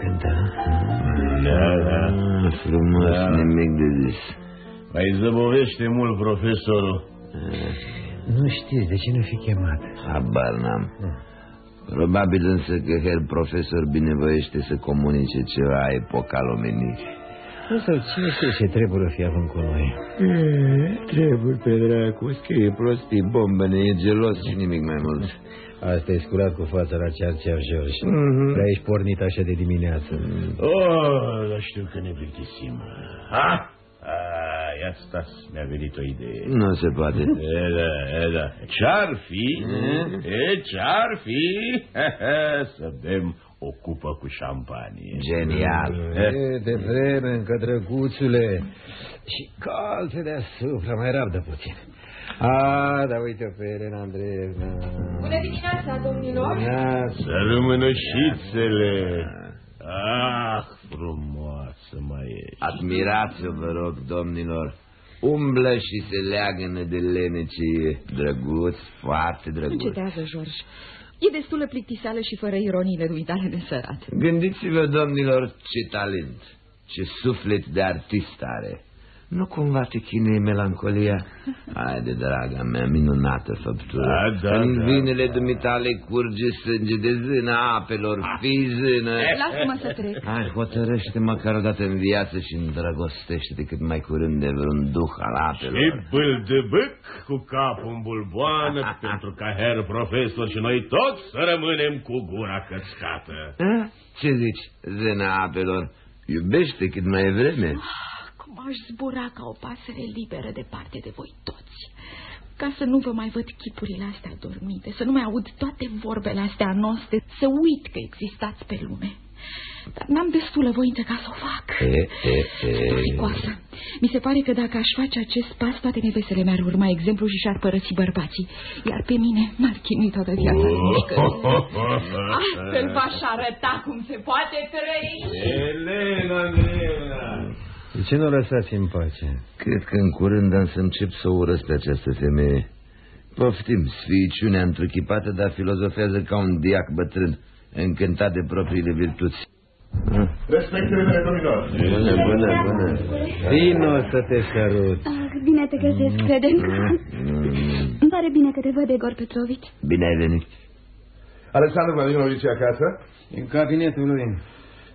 Frumos mai cântă. Da, da. Frumos, Da. nimic de zis. Mai zăbovește mult profesorul. Nu știți de ce nu fi chemat. Habar n-am. Probabil însă că her profesor binevoiește să comunice ceva epocal omenirii. Nu sau cine știe ce treburi fi având cu noi? Treburi pe dracu, scrie prostii, bombă, ne e gelos și nimic mai mult. Asta e scurat cu fața la Cearcear George. Mhm. Prea ești pornit așa de dimineață. Oh, dar știu că ne plictisim. Ha? Ai, asta mi-a venit o idee. Nu se poate. E, da, e, da. Ce-ar fi? E, ce-ar fi? Să bem o cupă cu șampanie. Genial. Eh. E de vreme încă, drăguțule. Și calze deasupra, mai rabdă puțin. A, da uite pe Elena Andreevna. Bună dimineața, domnilor! Să rămână șițele. Ah, frumoasă mai ești. Admirați-o, vă rog, domnilor. Umblă și se leagănă de lene ce e drăguț, foarte drăguț. Încetează, George. E destulă plictiseală și fără ironiile dumitale nesărate. Gândiți-vă, domnilor, ce talent, ce suflet de artist are. Nu cumva te chinuie melancolia? Haide, draga mea, minunată făptură. Da, da, În da. vinele dumitale curge sânge de zână apelor, fii zână. Lasă-mă să trec. Hai, hotărăște măcar o dată în viață și îndrăgostește-te cât mai curând de vreun duh al apelor. Și bâldăbâc cu capul în bulboană pentru ca her profesor și noi toți să rămânem cu gura căscată. A? Ce zici, zână apelor? Iubește cât mai e vreme. Cum aș zbura ca o pasăre liberă departe de voi toți. Ca să nu vă mai văd chipurile astea dormite, să nu mai aud toate vorbele astea noastre, să uit că existați pe lume. Dar n-am destulă voință ca să o fac. E, e, e. Fricoasă. Mi se pare că dacă aș face acest pas, toate nevestele mi-ar urma exemplu și și-ar părăsi bărbații. Iar pe mine m-ar chinui toată viața în mișcări. Astfel v-aș arăta cum se poate trăi. Elena Andreevna! De ce nu o lăsați în pace? Cred că în curând am să încep să o urăsc pe această femeie. Poftim, sfiiciunea întruchipată, dar filozofează ca un diac bătrân, încântat de propriile virtuți. Respectele mele, domnilor. Bună, bună, bună. Vino să te sărut. Ah, bine te găsesc, Credenca. Îmi pare bine că te văd, Egor Petrovici. Bine ai venit. Alexandru Vladimirovici e acasă? În cabinetul lui.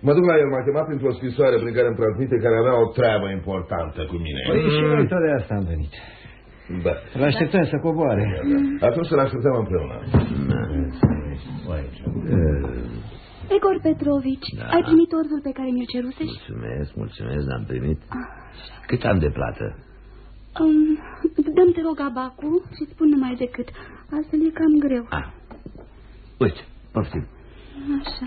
Mă duc la el, m-a chemat într-o scrisoare prin care îmi transmite că avea o treabă importantă cu mine. Păi și noi tot de asta am venit. Da. Îl așteptăm să coboare. Atunci să-l așteptăm împreună. Egor Petrovici, Da. ai primit orzul pe care mi-l cerusești? Mulțumesc, mulțumesc, l-am primit. Cât am de plată? Um, dăm te rog abacul și spun numai decât. Altfel e cam greu. Ah. Uite, poftim. Așa.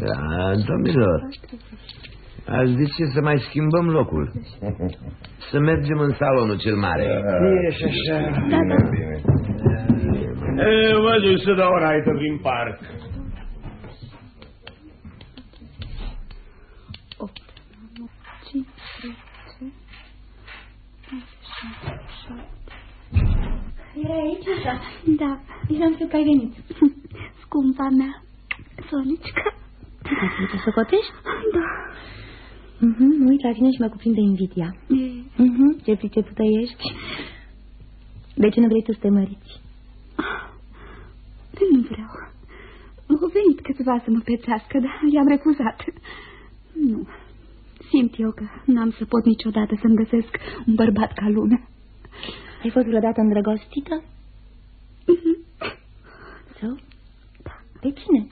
Da, domnilor, aș zice să mai schimbăm locul. Să mergem în salonul cel mare. E și așa. Bine, bine. E, mă duc să dau o raită prin parc. Era aici, așa? Da. Nici n-am că ai venit. Scumpa mea, Sonicica. Te să socotești? Da. Uh -huh, mă uit la tine și mă cuprinde invidia. E... Uh -huh, ce pricepută ești. De ce nu vrei tu să te măriți? Nu vreau. Au venit câțiva să mă pețească, dar i-am refuzat. Nu. Simt eu că n-am să pot niciodată să-mi găsesc un bărbat ca lumea. Ai fost vreodată îndrăgostită? Mhm. Sau? Da. De cine?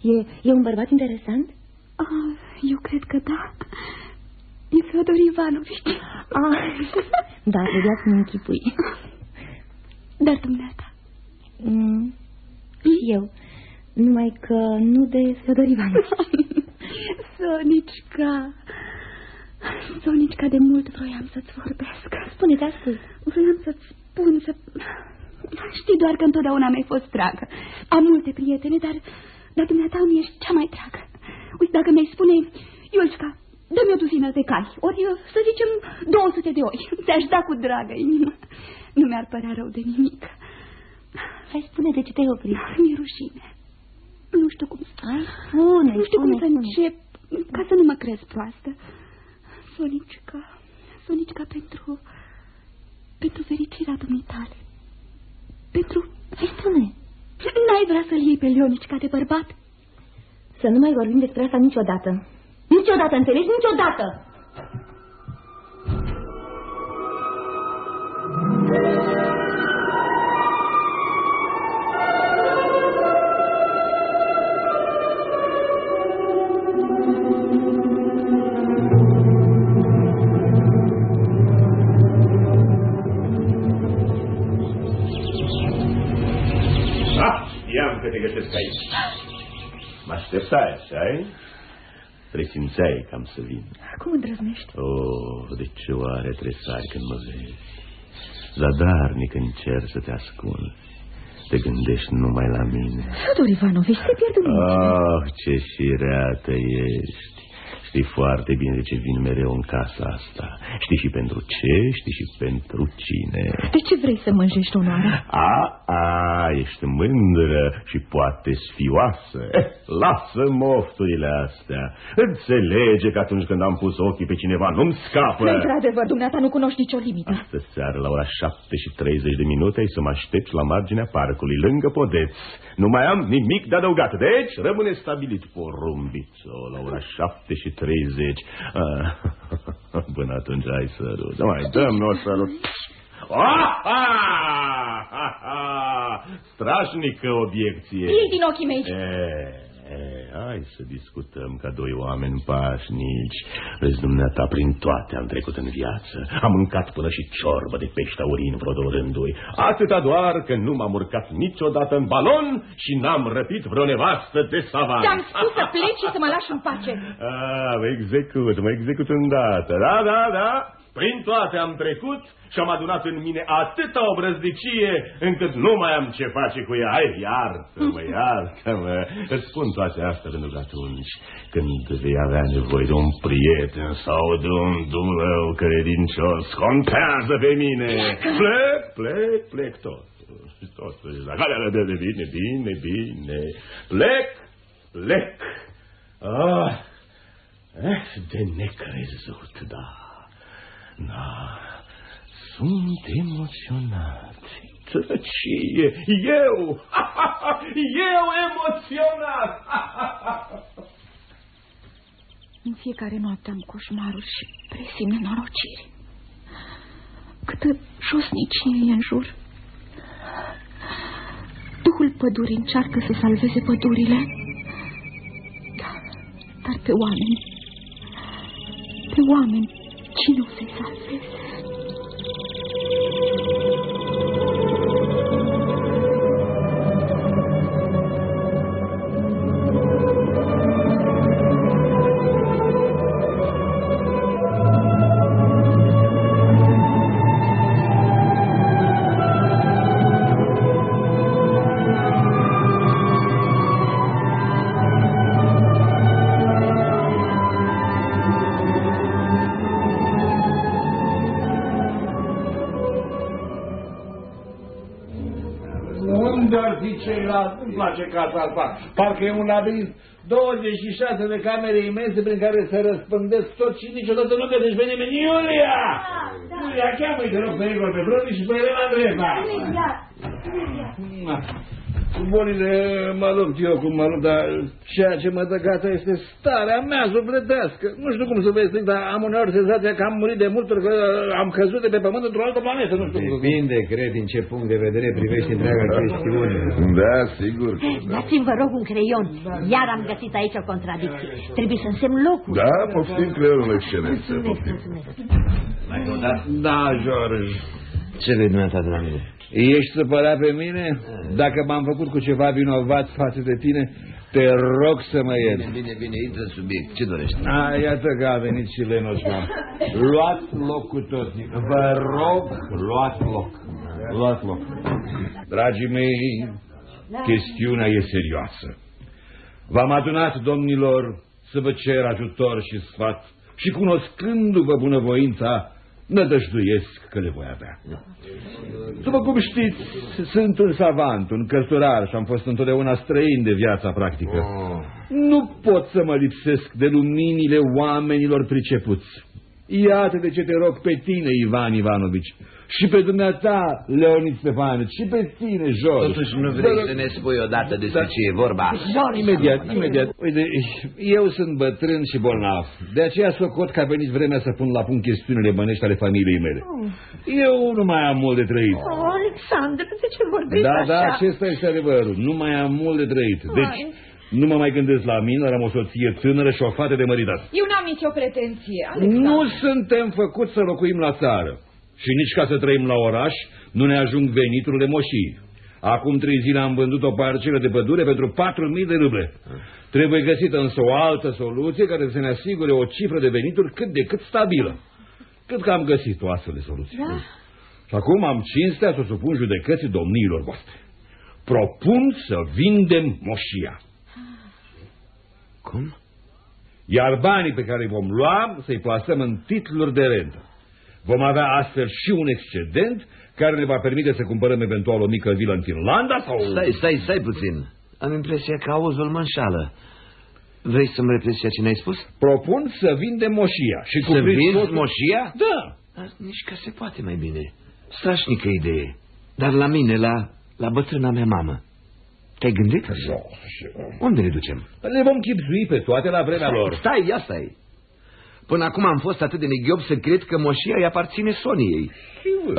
E, e un bărbat interesant? Ah, eu cred că da. E Feodor Ivanovici. Ah, da, trebuia să-mi închipui. Dar dumneata? Mm, și eu. Numai că nu de Feodor Ivanovici. Sonicica. Sonicica, de mult vroiam să-ți vorbesc. Spune-te astăzi. Vroiam să-ți spun să... Știi doar că întotdeauna mi-ai fost dragă. Am multe prietene, dar, dar dumneata mi ești cea mai dragă. Uite, dacă mi-ai spune, Iulcica, dă-mi o duzină de cai, ori să zicem 200 de oi. Te-aș da cu dragă inimă. Nu mi-ar părea rău de nimic. Hai spune de ce te-ai oprit. Mi-e rușine. Nu știu cum să... Hai, spune, Nu știu spune, cum să spune. încep, ca să nu mă crezi proastă. Sonicica, Sonicica, pentru... pentru fericirea dumitale. Pentru... Hai, spune. N-ai vrea să-l iei pe Leonicica de bărbat? Să nu mai vorbim despre asta niciodată. Niciodată, înțelegi? Niciodată! Ah, Presimțeai cam să vin. Cum îndrăznești? Oh, de ce oare tresari când mă vezi? Zadarnic încerc să te ascund. Te gândești numai la mine. Fodor Ivanovici, te pierd în Ah, ce șireată ești. Știi foarte bine de ce vin mereu în casa asta. Știi și pentru ce, știi și pentru cine. De ce vrei să mânjești onoarea? A, a, ești mândră și poate sfioasă. Eh, lasă mofturile astea. Înțelege că atunci când am pus ochii pe cineva nu-mi scapă. Într-adevăr, dumneata nu cunoști nicio limită. Astă seară, la ora 7 și 30 de minute, ai să mă aștepți la marginea parcului, lângă podeț. Nu mai am nimic de adăugat. Deci, rămâne stabilit porumbițo la ora 7 și 30. Ah, până atunci ai sărut. Mai dăm-mi o sărut. Ah, ah, ah, ah, strașnică obiecție. Ții din ochii mei. E, e, hai să discutăm ca doi oameni pașnici. Vezi, dumneata, prin toate am trecut în viață. Am mâncat până și ciorbă de pește aurin vreo două rânduri. Atâta doar că nu m-am urcat niciodată în balon și n-am răpit vreo nevastă de savan. Ți-am spus să pleci și să mă lași în pace. Ah, mă execut, mă execut îndată. Da, da, da. Prin toate am trecut și am adunat în mine atâta obrăznicie încât nu mai am ce face cu ea. Hai, iartă-mă, iartă-mă. Îți spun toate astea pentru că atunci când vei avea nevoie de un prieten sau de un dumneu credincios, contează pe mine. Plec, plec, plec tot. Tot la calea de de bine, bine, bine. Plec, plec. Ah, eh, de necrezut, da. Da, sunt emoționat. Trăcie, eu, eu emoționat. În fiecare noapte am coșmaruri și presimt nenorociri. Câtă josnicie e în jur. Duhul pădurii încearcă să salveze pădurile. Da, dar pe oameni, pe oameni, cine o îmi place casa asta. Parcă e un labirint 26 de camere imense prin care se răspândesc tot și niciodată nu găsești pe nimeni. Iulia! Iulia, cheamă-i, te rog, pe Igor Petrovici și pe Elena Andreeva. Cu bolile mă lupt eu cum mă lupt, dar ceea ce mă dă gata este starea mea sufletească. Nu știu cum să vă explic, dar am uneori senzația că am murit de mult pentru că am căzut de pe pământ într-o altă planetă. Nu știu cum. Depinde, cred, din ce punct de vedere privești întreaga chestiune. Da, sigur. Dați-mi, vă rog, un creion. Iar am găsit aici o contradicție. Trebuie să însemn locul. Da, poftim creierul excelență. Da, George. Ce vrei dumneata de la mine? Ești supărat pe mine? Dacă m-am făcut cu ceva vinovat față de tine, te rog să mă ierți. Bine, bine, bine, intră în subiect. Ce dorești? A, iată că a venit și Lenos la. Luați loc cu toții. Vă rog, luați loc. Luați loc. Dragii mei, chestiunea e serioasă. V-am adunat, domnilor, să vă cer ajutor și sfat și cunoscându-vă bunăvoința, nădăjduiesc că le voi avea. După cum știți, sunt un savant, un cărturar și am fost întotdeauna străin de viața practică. Nu pot să mă lipsesc de luminile oamenilor pricepuți. Iată de ce te rog pe tine, Ivan Ivanovici, și pe dumneata, Leonid Stefanovici, și pe tine, George. Totuși nu vrei să ne spui odată despre ce e vorba. Imediat, imediat. Uite, eu sunt bătrân și bolnav. De aceea socot că a venit vremea să pun la punct chestiunile bănești ale familiei mele. Eu nu mai am mult de trăit. Oh, Alexandru, de ce vorbești Da, așa? da, acesta este adevărul. Nu mai am mult de trăit. Deci, nu mă mai gândesc la mine, dar am o soție tânără și o fată de măritat. Eu n-am nicio pretenție, Alexandru. Nu suntem făcuți să locuim la țară. Și nici ca să trăim la oraș nu ne ajung veniturile moșii. Acum trei zile am vândut o parcelă de pădure pentru 4.000 de ruble. Trebuie găsită însă o altă soluție care să ne asigure o cifră de venituri cât de cât stabilă. Cred că am găsit o astfel de soluție. Da? Și acum am cinstea să o supun judecății domniilor voastre. Propun să vindem moșia. Cum? Iar banii pe care îi vom lua să-i plasăm în titluri de rentă. Vom avea astfel și un excedent care ne va permite să cumpărăm eventual o mică vilă în Finlanda sau... Stai, stai, stai puțin. Am impresia că auzul mă înșală. Vrei să-mi repezi ceea ce ne-ai spus? Propun să vindem moșia. Și cu Să preț vinzi tot- moșia? Da. Dar nici că se poate mai bine. Strașnică idee. Dar la mine, la, la bătrâna mea mamă. Te-ai gândit? Unde le ducem? Le vom chipzui pe toate la vremea lor. Stai, ia stai. Până acum am fost atât de neghiob să cred că moșia îi aparține Soniei.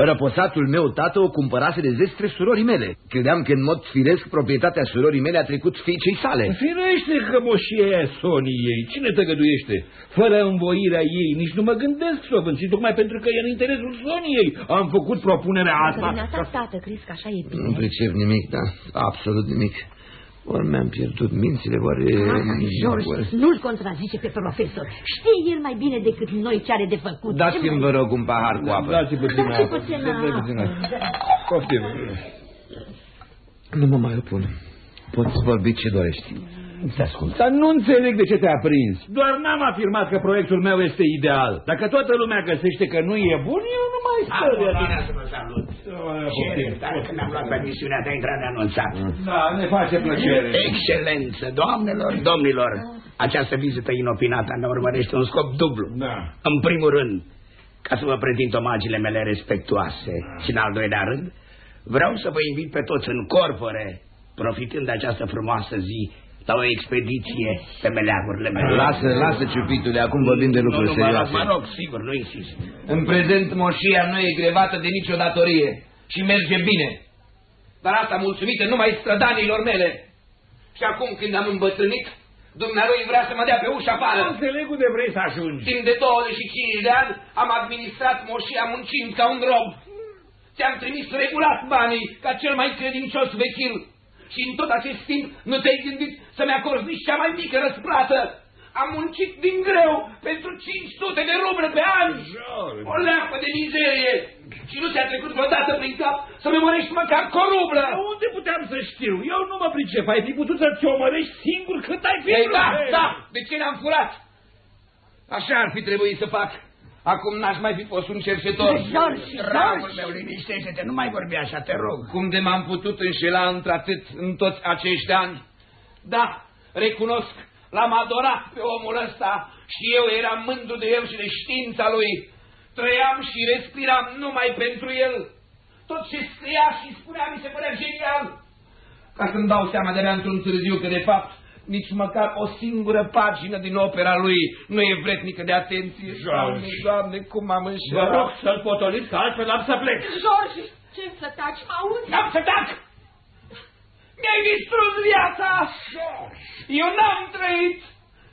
Răposatul meu tată o cumpărase de zestre surorii mele. Credeam că în mod firesc proprietatea surorii mele a trecut fiicei sale. Firește că moșia e a Soniei. Cine tăgăduiește? Fără învoirea ei, nici nu mă gândesc să o vând. Și tocmai pentru că e în interesul Soniei am făcut propunerea Că asta. dumneata, tată, crezi că așa e Nu bine? pricep nimic, da? Absolut nimic. Ori mi-am pierdut mințile, oare... Ah, George, nu-l contrazice pe profesor. Știe el mai bine decât noi ce are de făcut. Dați-mi, vă rog, un pahar cu apă. Dați puțin Dați apă. puțin Dați puțin apă. apă. Poftim. Nu mă mai opun. Poți vorbi ce dorești. Te ascult. Dar nu înțeleg de ce te-a prins. Doar n-am afirmat că proiectul meu este ideal. Dacă toată lumea găsește că nu e bun, eu nu mai stau de Acum atât. vine să vă salut. Ce iertare când am luat permisiunea de a intra neanunțat. Da, ne face plăcere. Excelență, doamnelor, domnilor, această vizită inopinată ne urmărește un scop dublu. Da. În primul rând, ca să vă prezint omagile mele respectuoase și în al doilea rând, vreau să vă invit pe toți în corpore, profitând de această frumoasă zi, la o expediție pe meleagurile mele. Lasă, lasă, ciupitule, acum vorbim de lucruri nu, nu, mă rog, serioase. mă rog, sigur, nu insist. În prezent, moșia nu e grevată de nicio datorie și merge bine. Dar asta mulțumită numai strădanilor mele. Și acum când am îmbătrânit, dumnealui vrea să mă dea pe ușa afară. Nu înțeleg unde vrei să ajungi. Timp de 25 de ani am administrat moșia muncind ca un rob. Ți-am trimis regulat banii ca cel mai credincios vechil. Și în tot acest timp nu te-ai gândit să-mi acorzi nici cea mai mică răsplată. Am muncit din greu pentru 500 de ruble pe an. O leapă de mizerie. Și nu ți-a trecut vreodată prin cap să-mi mărești măcar cu o rublă. Unde puteam să știu? Eu nu mă pricep. Ai fi putut să-ți omărești singur cât ai fi Ei, da, vrut. da, de ce n-am furat? Așa ar fi trebuit să fac. Acum n-aș mai fi fost un cercetor. George, Dragul meu, liniștește-te, nu mai vorbi așa, te rog. Cum de m-am putut înșela într-atât în toți acești ani? Da, recunosc, l-am adorat pe omul ăsta și eu eram mândru de el și de știința lui. Trăiam și respiram numai pentru el. Tot ce scria și spunea mi se părea genial. Ca să-mi dau seama de-abia într-un târziu că, de fapt, nici măcar o singură pagină din opera lui nu e vretnică de atenție. Doamne, Doamne, cum m-am Vă înșelat. rog să-l potoliți, că altfel am să plec. George, ce să taci, mă auzi? N-am să tac! Mi-ai distrus viața! Eu n-am trăit!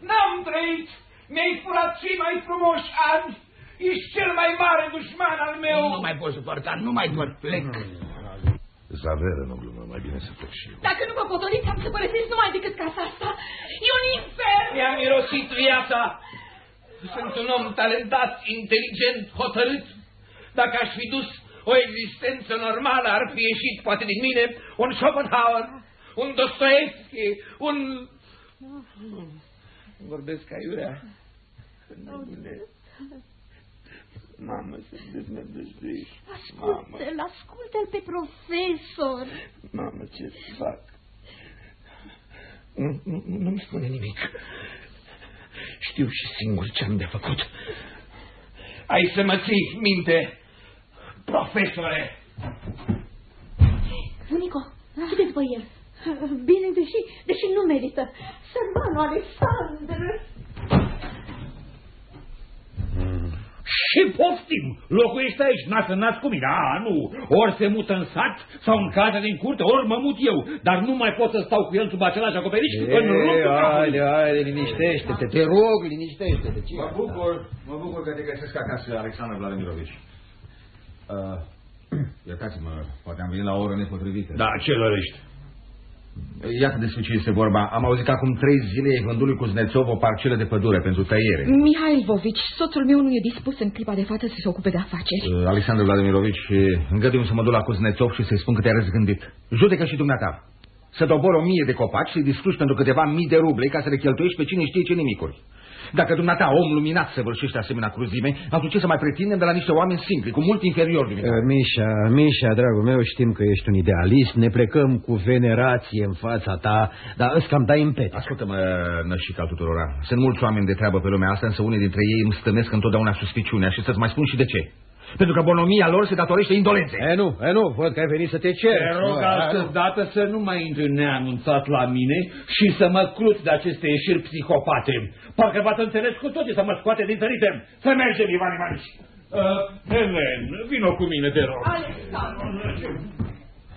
N-am trăit! Mi-ai furat cei mai frumoși ani! Ești cel mai mare dușman al meu! Nu mai pot suporta, nu mai pot, plec. Zaveră, nu glumă, mai bine să plec și eu. Dacă nu mă potoliți, am să părăsesc numai decât casa asta. E un infern! Mi-a mirosit viața. Sunt un om talentat, inteligent, hotărât. Dacă aș fi dus o existență normală, ar fi ieșit poate din mine un Schopenhauer, un Dostoevski, un... Vorbesc aiurea. Nebune. Mamă, să deznădăjduiești. Mamă, Ascultă-l, ascultă-l pe profesor. mamă, ce să fac? Nu, nu, nu-mi spune nimic. Știu și singur ce am de făcut. Ai să mă ții minte, profesore. Bunico, citeți vă el. Bine, deși, deși nu merită. Sărmanul Alexandru. Și poftim! Locuiești aici, nasă nas cu mine. A, nu! Ori se mută în sat sau în casa din curte, ori mă mut eu. Dar nu mai pot să stau cu el sub același acoperiș în rupul haide, haide, liniștește-te, te rog, liniștește-te. Ce? Mă bucur, mă bucur că te găsesc acasă, Alexandru Vladimirovici. Uh, iertați-mă, poate am venit la o oră nepotrivită. Da, ce lărești? Iată despre ce este vorba. Am auzit că acum trei zile ai vândut lui Kuznetsov o parcelă de pădure pentru tăiere. Mihail Vovici, soțul meu nu e dispus în clipa de față să se ocupe de afaceri. Uh, Alexandru Vladimirovici, îngăduim să mă duc la Kuznetsov și să-i spun că te-ai răzgândit. Judecă și dumneata. Să dobori o mie de copaci, să-i distrugi pentru câteva mii de ruble ca să le cheltuiești pe cine știe ce nimicuri. Dacă dumneata, om luminat, săvârșește asemenea cruzime, atunci ce să mai pretindem de la niște oameni simpli, cu mult inferior Uh, dumneata? Mișa, Mișa, dragul meu, știm că ești un idealist, ne plecăm cu venerație în fața ta, dar îți cam dai în pete. Ascultă-mă, nășica tuturora. Sunt mulți oameni de treabă pe lumea asta, însă unii dintre ei îmi stănesc întotdeauna suspiciunea și să-ți mai spun și de ce. Pentru că bonomia lor se datorește indolenței. E, nu, e, nu, văd că ai venit să te ceri. Te rog Nu, astăzi dată să nu mai intri neanunțat la mine și să mă clut de aceste ieșiri psihopate. Parcă v-ați înțeles cu toții să mă scoate din ritem. Să mergem, Ivan Ivanici. Uh, Helen, vino cu mine, te rog.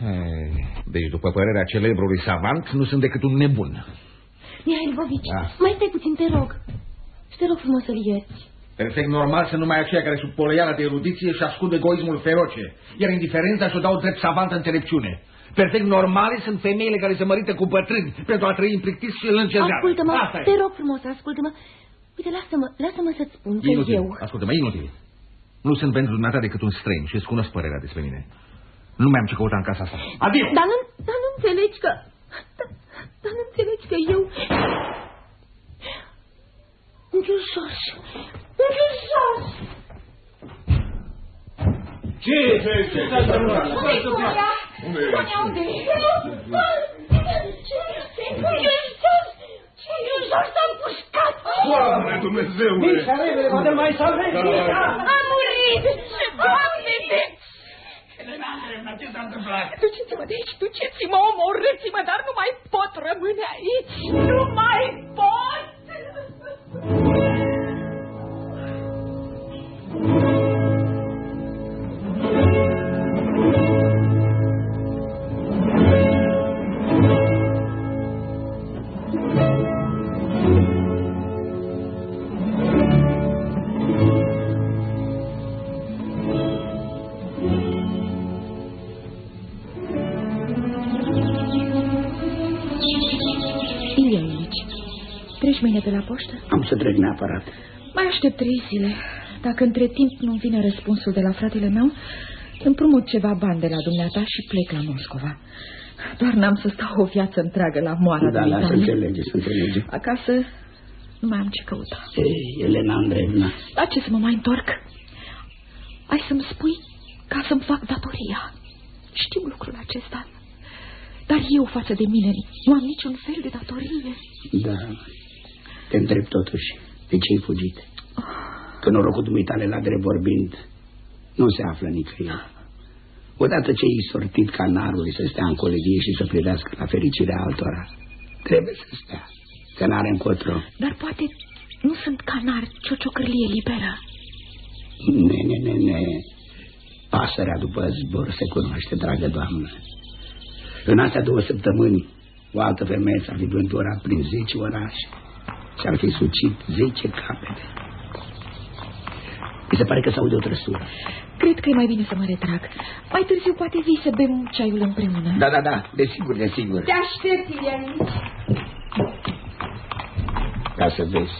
Hei, Deci, după părerea celebrului savant, nu sunt decât un nebun. Mihail Vovici, Da. mai stai puțin, te rog. Și te rog frumos să-l ierți. Perfect normal să nu mai aceia care sub poleiala de erudiție și ascund egoismul feroce, iar indiferența și-o dau drept savantă înțelepciune. Perfect normale sunt femeile care se mărită cu bătrâni pentru a trăi în plictis și în încercare. Ascultă-mă, Asta e. te rog frumos, ascultă-mă. Uite, lasă-mă, lasă-mă să-ți spun că Inutil. eu... Ascultă-mă, inutil. Nu sunt pentru dumneata decât un străin și îți cunosc părerea despre mine. Nu mai am ce căuta în casa asta. Adio! Dar nu, dar nu înțelegi că... Dar, dar nu înțelegi că eu... Unchiul George! Unchiul George! Ce? Ce? Ce s-a întâmplat? Unde-i Sonia? Sonia, unde e? Unchiul George! Unchiul George s-a împușcat! Doamne Dumnezeule! Mișa, repede, poate mai salvezi, Mișa! A murit! Doamne, de... Elena Andreevna, ce s-a întâmplat? Duceți-mă de aici, duceți-mă, omorâți-mă, dar nu mai pot rămâne aici. Nu mai pot! Trec neapărat. Mai aștept trei zile. Dacă între timp nu vine răspunsul de la fratele meu, împrumut ceva bani de la dumneata și plec la Moscova. Doar n-am să stau o viață întreagă la moara Da, lui da, să Italia. înțelege, să înțelege. Acasă nu mai am ce căuta. Ei, Elena Andreevna, La ce să mă mai întorc? ai să-mi spui ca să-mi fac datoria. Știu lucrul acesta. Dar eu față de mine nu am niciun fel de datorie. Da. Te întreb totuși, de ce ai fugit? Că norocul dumitale la drept vorbind nu se află nicăieri. Odată ce ai sortit canarul să stea în colegie și să privească la fericirea altora, trebuie să stea, că n-are încotro. Dar poate nu sunt canar, ci o ciocârlie liberă. Ne, ne, ne, ne. Pasărea după zbor se cunoaște, dragă doamnă. În astea două săptămâni, o altă femeie s-ar fi vânturat prin zece orașe și ar fi sucit zece capete. Mi se pare că se aude o trăsură. Cred că e mai bine să mă retrag. Mai târziu poate vii să bem ceaiul împreună. Da, da, da, desigur, desigur. Te aștept, Ilianici. Ca să vezi.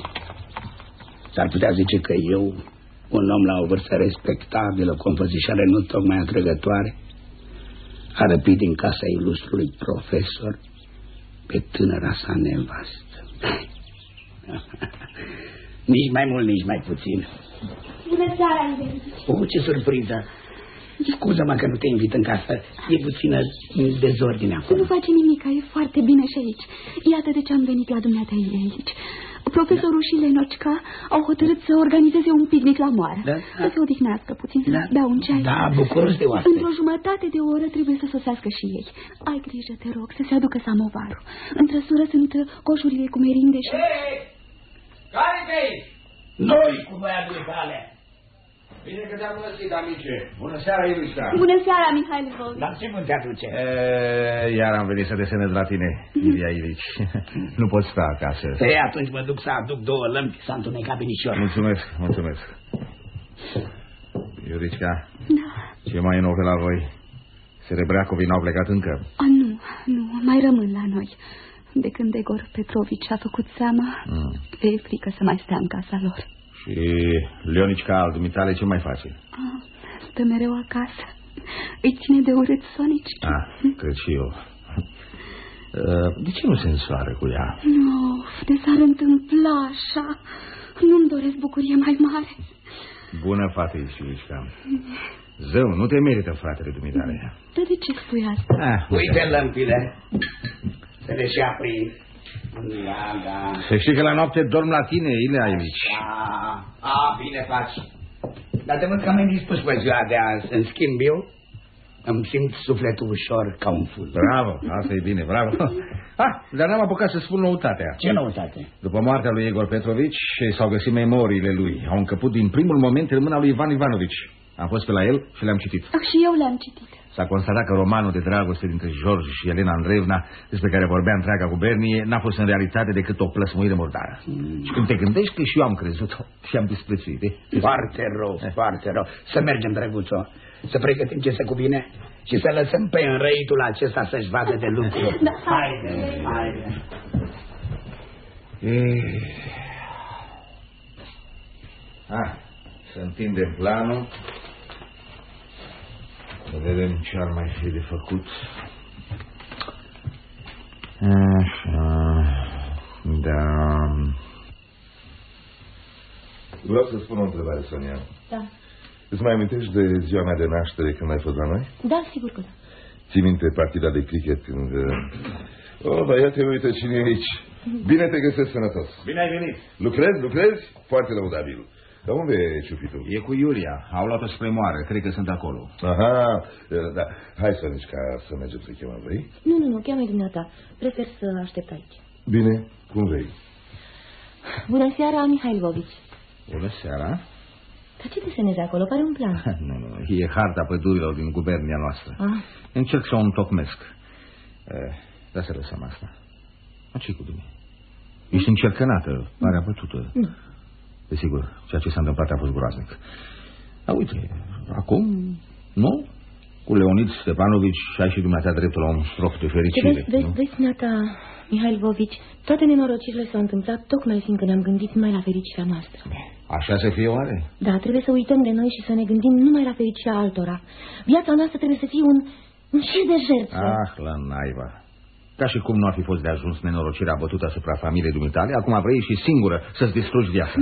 S-ar putea zice că eu, un om la o vârstă respectabilă, cu o înfățișare nu tocmai atrăgătoare, a răpit din casa ilustrului profesor pe tânăra sa nevastă. nici mai mult, nici mai puțin. Bună seara, Ilianici. Oh, ce surpriză! Scuză-mă că nu te invit în casă. E puțină dezordine acum. Nu face nimic, e foarte bine și aici. Iată de ce am venit la dumneata aici. Profesorul și Lenocica au hotărât să organizeze un picnic la moară. Da? Să se odihnească puțin, să Da. bea un ceai. Da, bucuros de oaspeți. Într-o jumătate de oră trebuie să sosească și ei. Ai grijă, te rog, să se aducă samovarul. În trăsură sunt coșurile cu merinde și... Care pe aici? Noi cu băiatul tale. Bine că te-am găsit, amice. Bună seara, Iulica. Bună seara, Mihail Lvovici. La ce mânt te aduce? E, iar am venit să desenez la tine, Ilia Ilici. nu pot sta acasă. Ei, atunci mă duc să aduc două lămpi, s-a întunecat binișor. Mulțumesc, mulțumesc. Iuricica, Da. ce mai e nou pe la voi? Serebreacovii n-au plecat încă. A, nu, nu, mai rămân la noi. De când Egor Petrovici a făcut seama, Mm. e frică să mai stea în casa lor. Și Leonicica al dumitale ce mai face? Ah, Stă mereu acasă. Îi ține de urât Sonici. Ah, cred și eu. Uh, De ce nu se însoară cu ea? Nu, de s-ar întâmpla așa. Nu-mi doresc bucurie mai mare. Bună fată ești, Iuricica. Zău, nu te merită fratele dumitale. Dar de ce spui asta? Ah, Uite lămpile. Să le și aprind. Da, da. Să știi că la noapte dorm la tine, Ilea Ilici. A, a, bine faci. Dar te văd că am dispus pe ziua de azi. În schimb, eu îmi simt sufletul ușor ca un ful. Bravo, asta e bine, bravo. Ah, dar n-am apucat să spun noutatea. Ce noutate? După moartea lui Igor Petrovici s-au găsit memoriile lui. Au încăput din primul moment în mâna lui Ivan Ivanovici. Am fost pe la el și le-am citit. Ah, și eu le-am citit. S-a constatat că romanul de dragoste dintre George și Elena Andreevna, despre care vorbea întreaga gubernie, n-a fost în realitate decât o plăsmuire murdară. Mm. Și când te gândești că și eu am crezut-o și am disprețuit. eh? Foarte rău, foarte rău. Să mergem, drăguțo, să pregătim ce se cuvine și să lăsăm pe înrăitul acesta să-și vadă de lucru. Da, Haide, haide. Eh. Ah, să întindem planul. Să vedem ce ar mai fi de făcut. Așa. Da. Vreau să spun o întrebare, Sonia. Da. Îți mai amintești de ziua mea de naștere când ai fost la noi? Da, sigur că da. Ții minte partida de cricket când... uh, Oh, dar ia te uită cine e aici. Bine te găsesc sănătos. Bine ai venit. Lucrezi, lucrezi? Foarte lăudabil. Dar unde e ciupitul? E cu Iulia. Au luat-o spre moară. Cred că sunt acolo. Aha, da. Hai, Sonici, ca să mergem să chemăm, vrei? Nu, nu, nu, cheamă dumneata. Prefer să aștept aici. Bine, cum vrei. Bună seara, Mihail Vovici. Bună seara. Dar ce desenezi acolo? Pare un plan. Nu, nu, e harta pădurilor din gubernia noastră. Ah, Încerc să o întocmesc. Eh, Dar să lăsăm asta. Ma ce cu tine? Ești încercănată, pare abătută. nu. Desigur, ceea ce s-a întâmplat a fost groaznic. Dar uite, acum, nu? Cu Leonid Stepanovici ai și dumneata dreptul la un strop de Ce fericire. vezi, vezi, nu? vezi, Nata, Mihail Vovici, toate nenorocirile s-au întâmplat tocmai fiindcă ne-am gândit numai la fericirea noastră. Așa să fie oare? Da, trebuie să uităm de noi și să ne gândim numai la fericirea altora. Viața noastră trebuie să fie un, un șir de jertfă. Ah, la naiba. Ca și cum nu ar fi fost de ajuns nenorocirea bătută asupra familiei dumitale, acum vrei și singură să-ți distrugi viața.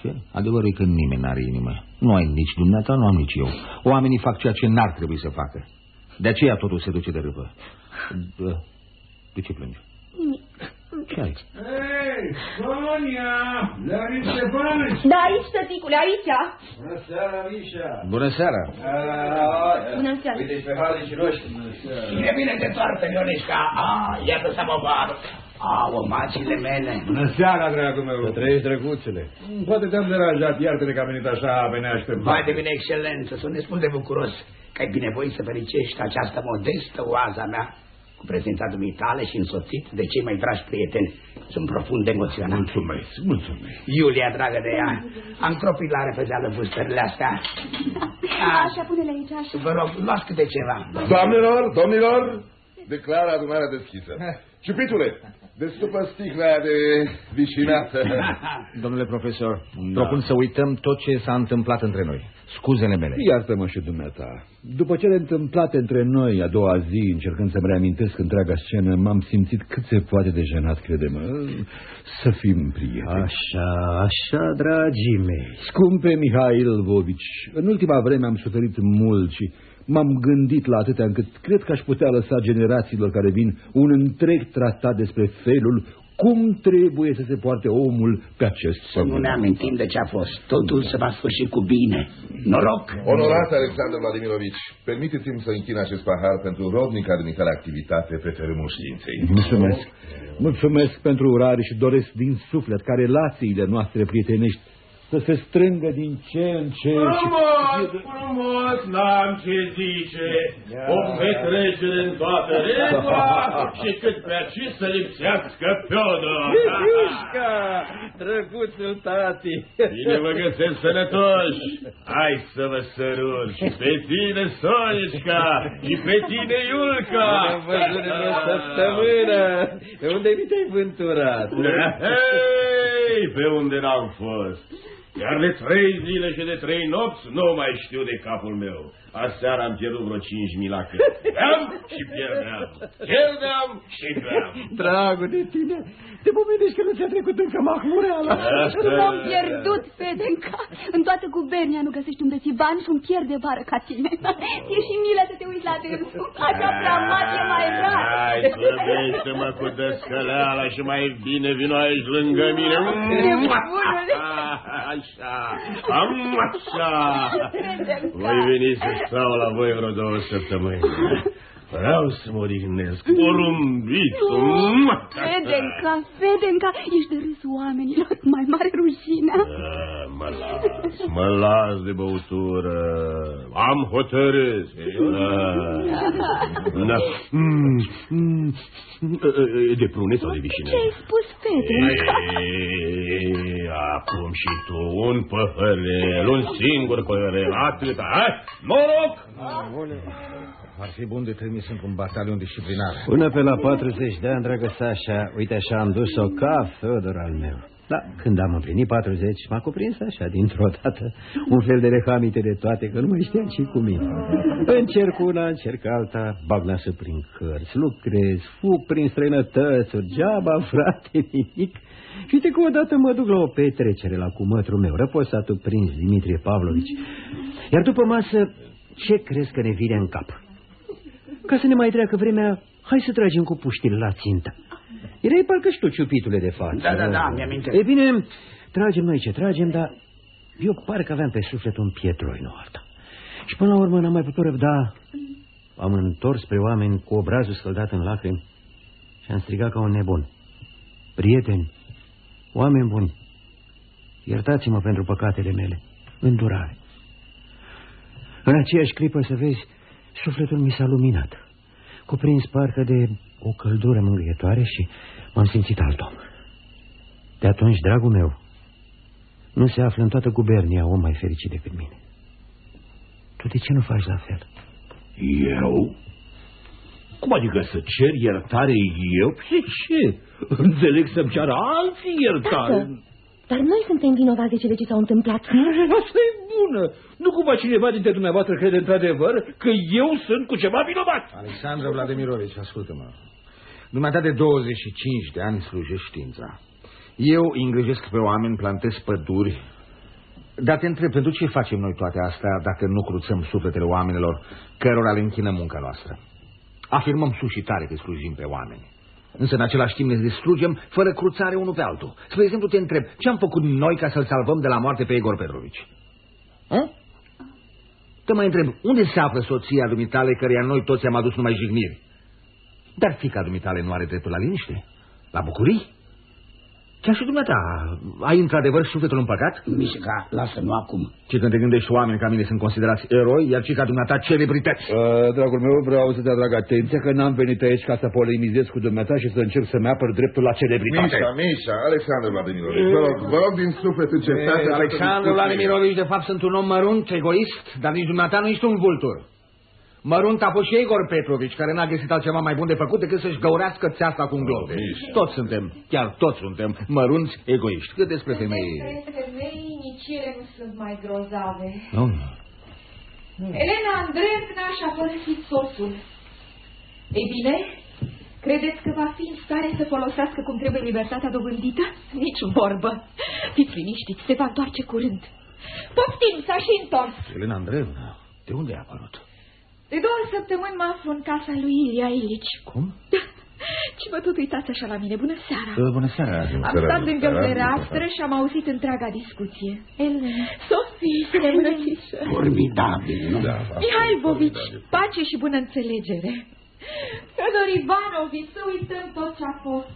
Ce? Adevărul e că nimeni n-are inimă. Nu ai nici dumneata, nu am nici eu. Oamenii fac ceea ce n-ar trebui să facă. De aceea totul se duce de râpă. De ce plângi? Ce ai? Hei, Sonia! Leonid Stefanovici! Da, aici, tăticule, aici. Bună seara, Mișa! Bună seara! Bună seara! Uite și pe Hardy și roșii. Cine vine de toartă, Ionișca? Ah, iată samovarul. Au, macile mele. Bună seara, dragul meu. Să trăiești, drăguțele. Poate te-am deranjat, iartă-ne că am venit așa pe neașteptat. Vai de mine, excelență, sunt destul de bucuros că ai binevoit să fericești această modestă oaza mea cu prezența dumitale și însoțit de cei mai dragi prieteni. Sunt profund emoționat. Mulțumesc, mulțumesc. Iulia, dragă de ea, am cropit la repezea vârstările astea. Așa, pune-le aici, așa. Vă rog, luați câte ceva. Doamnelor, domnilor, declară adunarea deschisă. Ciupitule, destupă sticla aia de vișinată. Domnule profesor, da. propun să uităm tot ce s-a întâmplat între noi. Scuzele mele. Iartă-mă și dumneata. După cele întâmplate între noi a doua zi, încercând să-mi reamintesc întreaga scenă, m-am simțit cât se poate de jenat, crede-mă, să fim prieteni. Așa, așa, dragii mei. Scumpe Mihail Vovici, în ultima vreme am suferit mult și m-am gândit la atâtea încât cred că aș putea lăsa generațiilor care vin un întreg tratat despre felul cum trebuie să se poarte omul pe acest Să nu ne amintim de ce a fost. Totul se va sfârși cu bine. Noroc! Onorat Alexandru Vladimirovici, permiteți-mi să închin acest pahar pentru rodnica dumitale activitate pe terenul științei. Mulțumesc. Mulțumesc pentru urare și doresc din suflet ca relațiile noastre prietenești să se strângă din ce în ce... Frumos, frumos, n-am ce zice. O petrecere în toată regula și cât pe aici să lipsească Piodor. Mișca, drăguțul tati. Bine vă găsesc sănătoși. Hai să vă sărut și pe tine, Sonișca, și pe tine, Iulca. Am văzut de săptămână. Pe unde mi te-ai vânturat? Hei, pe unde n-am fost. Iar de trei zile și de trei nopți nu mai știu de capul meu. Aseară am pierdut vreo cinci mii la cât. Am și pierdeam. Pierdeam și pierdeam. Dragul de tine, te pomenești că nu ți-a trecut încă mahmureala. M-am pierdut, Fedenca. În toată gubernia nu găsești un bețivan și un pier de vară ca tine. E și milă să te uiți la dânsul. Așa prea mare e mai drag. Hai, slăbește-mă cu descăleala și mai bine vino aici lângă mine. Așa, am așa. Voi veni să Sağ olun buyurun doğru sırtımı. Vreau să mă odihnesc, porumbit. Fedenca, Fedenca, ești de râs oamenilor, mai mare rușinea. Da, mă las, mă las de băutură. Am hotărât. Da. Da. Mm, mm, De prune sau de vișine? Ce ai spus, Fedenca? Ei, Acum și tu, un păhărel, un singur păhărel, atât. Hai, noroc! Ar fi bun de trimis într-un batalion disciplinar. Până pe la 40 de ani, dragă Sașa, uite așa am dus-o ca Fedor al meu. Da, când am împlinit 40, m-a cuprins așa, dintr-o dată, un fel de rehamite de toate, că nu mai știam ce cu mine. Încerc una, încerc alta, bag nasul prin cărți, lucrez, fug prin străinătăți, geaba, frate, nimic. Și uite că odată mă duc la o petrecere la cumătru meu, răposatul prins Dimitrie Pavlovici. Iar după masă, ce crezi că ne vine în cap? Ca să ne mai treacă vremea, hai să tragem cu puștile la țintă. Erai parcă și tu, ciupitule de față. Da, da, da, mi-aminte. E bine, tragem noi ce tragem, dar eu parcă aveam pe suflet un pietroi, nu alta. Și până la urmă n-am mai putut răbda. Am întors spre oameni cu obrazul scăldat în lacrimi și am strigat ca un nebun. Prieteni, oameni buni, iertați-mă pentru păcatele mele, îndurare. În aceeași clipă, să vezi, sufletul mi s-a luminat, cuprins parcă de o căldură mângâietoare și m-am simțit alt om. De atunci, dragul meu, nu se află în toată gubernia om mai fericit decât mine. Tu de ce nu faci la fel? Eu? Cum adică să cer iertare eu? De ce? Înțeleg să-mi ceară alții iertare. Tată, dar noi suntem vinovați de cele ce s-au întâmplat. Asta e bună. Nu cumva cineva dintre dumneavoastră crede într-adevăr că eu sunt cu ceva vinovat. Alexandru Vladimirovici, ascultă-mă. Dumneata de 25 de ani slujești știința. Eu îngrijesc pe oameni, plantez păduri, Dar te întreb, pentru ce facem noi toate astea dacă nu cruțăm sufletele oamenilor cărora le închină munca noastră? Afirmăm sus și tare că slujim pe oameni. Însă în același timp ne distrugem fără cruțare unul pe altul. Spre exemplu, te întreb, ce am făcut noi ca să-l salvăm de la moarte pe Igor Petrovici? A? Te mai întreb, unde se află soția dumitale căreia noi toți am adus numai jigniri? Dar fica dumitale nu are dreptul la liniște? La bucurii? Chiar și dumneata, ai într-adevăr sufletul în păcat? Mișca, lasă-mă acum. Ce când te gândești oameni ca mine sunt considerați eroi, iar cei ca dumneata celebrități? Uh, dragul meu, vreau să te atrag atenția că n-am venit aici ca să polemizez cu dumneata și să încerc să-mi apăr dreptul la celebritate. Mișa, Mișa, Alexandru Vladimirovici, vă rog, vă rog din suflet încetați. Alexandru Vladimirovici, de fapt, sunt un om mărunt, egoist, dar nici dumneata nu ești un vultur. Mărunt a fost și Igor Petrovici, care n-a găsit altceva mai bun de făcut decât să-și găurească țeasta cu un glob. Toți suntem, chiar toți suntem, mărunți egoiști. Cât despre femei... Despre femei, nici ele nu sunt mai grozave. Nu? Elena Andreevna și-a părăsit soțul. Ei bine, credeți că va fi în stare să folosească cum trebuie libertatea dobândită? Nici vorbă. Fiți liniștiți, se va întoarce curând. Poftim, s-a și întors. Elena Andreevna, de unde a apărut? De două săptămâni mă aflu în casa lui Ilia Ilici. Cum? Și vă tot uitați așa la mine. Bună seara! Uh, bună seara! Am stat lângă fereastră și am auzit întreaga discuție. Elena. Sofie, să rămânățișă. Formidabil, nu? Da, Mihai Bovici, pace și bună înțelegere. Fedor Ivanovici, să uităm tot ce a fost.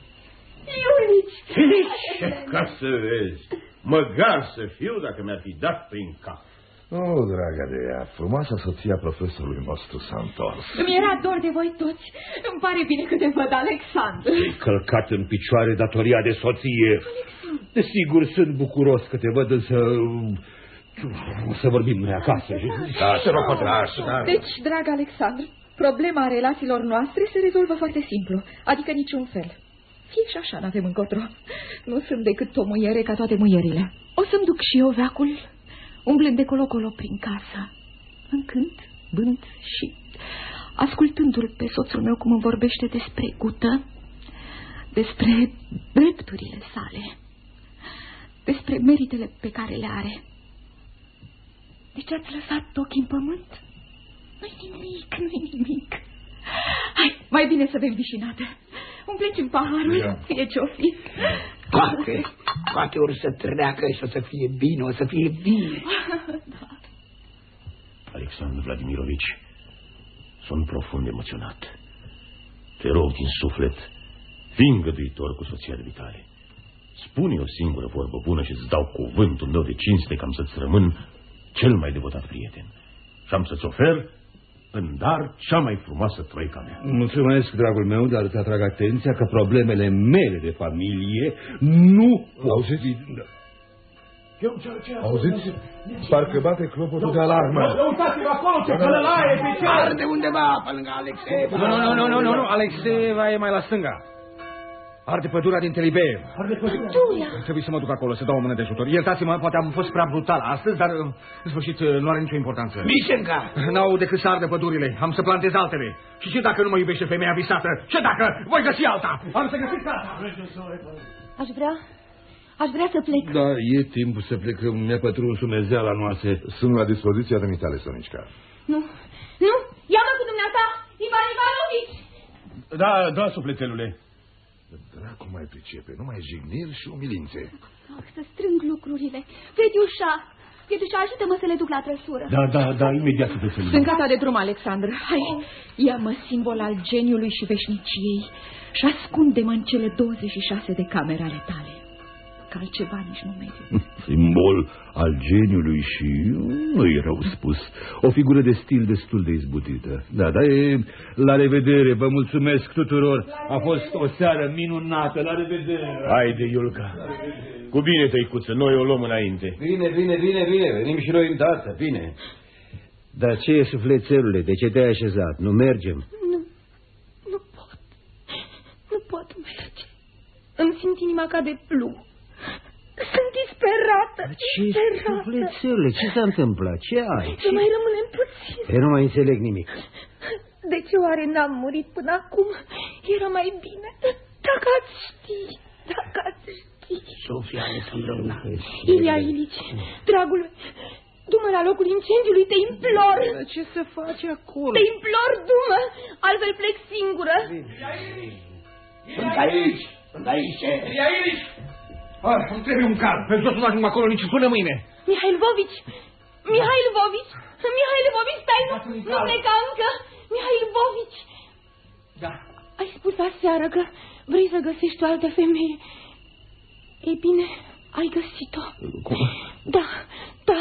Iulici! Ce ca să vezi! Măgar să fiu dacă mi-ar fi dat prin cap. Oh, dragă de ea, frumoasa soția profesorului nostru s-a întors. Îmi era dor de voi toți. Îmi pare bine că te văd, Alexandru. Ai călcat în picioare datoria de soție. Desigur, sunt bucuros că te văd, însă... O să vorbim noi acasă. Da, te rog, da. Deci, drag Alexandru, problema relațiilor noastre se rezolvă foarte simplu, adică niciun fel. Fie și așa n-avem încotro. Nu sunt decât o muiere ca toate muierile. O să-mi duc și eu veacul umblând de colo-colo prin casă, încânt, bând și ascultându-l pe soțul meu cum îmi vorbește despre gută, despre drepturile sale, despre meritele pe care le are. De ce ați lăsat ochii în pământ? Nu-i nimic, nu-i nimic. Hai, mai bine să bem vișinată. Umpleți în paharul, Ia. fie ce-o fi. Toate, toate or să treacă și o să fie bine, o să fie bine. Alexandru Vladimirovici, sunt profund emoționat. Te rog din suflet, fii îngăduitor cu soția de vitale. Spune o singură vorbă bună și îți dau cuvântul meu de cinste că am să-ți rămân cel mai devotat prieten. Și am să-ți ofer în dar cea mai frumoasă troica mea. Mulțumesc, dragul meu, dar îți atrag atenția că problemele mele de familie nu... Auziți? Auziți? Parcă bate clopotul de alarmă. Uitați-vă acolo ce călălaie pe ce... Arde undeva pe lângă Alexei. Nu, nu, nu, nu, nu, nu, Alexeva e mai la stânga. Arde pădurea din Telibeev. Giulia! Trebuie să mă duc acolo, să dau o mână de ajutor. Iertați-mă, poate am fost prea brutal astăzi, dar în sfârșit nu are nicio importanță. Mișenca! N-au decât să ardă pădurile, am să plantez altele. Și ce dacă nu mă iubește femeia visată? Ce dacă voi găsi alta? Am să găsiți alta. Aș vrea, aș vrea să plec. Da, e timpul să plecăm, mi-a pătruns umezeala noastră. Sunt la dispoziția dumitale, Sonicica. Nu, nu, ia-mă cu dumneata, Ivan Ivanovici! Da, da, sufletelule. Dracu mai pricepe, numai jigniri și umilințe. Oh, să strâng lucrurile. Fetiușa, Fetiușa, ajută-mă să le duc la trăsură. Da, da, da, imediat să te Sunt gata de drum, Alexandru. Hai, ia-mă simbol al geniului și veșniciei și ascunde-mă în cele 26 de camere ale tale. Că altceva nici nu merită. Simbol al geniului și nu e rău spus. O figură de stil destul de izbutită. Da, da, e... La revedere, vă mulțumesc tuturor. A fost o seară minunată. La revedere. Haide, Iulca. Cu bine, tăicuță, noi o luăm înainte. Bine, bine, bine, bine, venim și noi îndată, bine. Dar ce e sufletelule? De ce te-ai așezat? Nu mergem? Nu, nu pot. Nu pot merge. Îmi simt inima ca de plumb. Sunt disperată, Ce disperată. sufletelule? Ce s-a întâmplat? Ce ai? Să mai rămânem puțin. Eu nu mai înțeleg nimic. De ce oare n-am murit până acum? Era mai bine. Dacă ați ști, dacă ați ști. Sofia Alexandrovna. Ilia Ilici, dragul, du-mă la locul incendiului, te implor. Ce să faci acolo? Te implor, du-mă, altfel plec singură. Sunt aici, sunt aici. Ilia Ilici! Ah, îmi trebuie un cal, pentru că să ajung acolo nici până mâine. Mihail Vovici, Mihail Vovici, Mihail Vovici, stai, nu, nu pleca încă. Mihail Vovici. Da. Ai spus aseară că vrei să găsești o altă femeie. Ei bine, ai găsit-o. Cum? Da, da,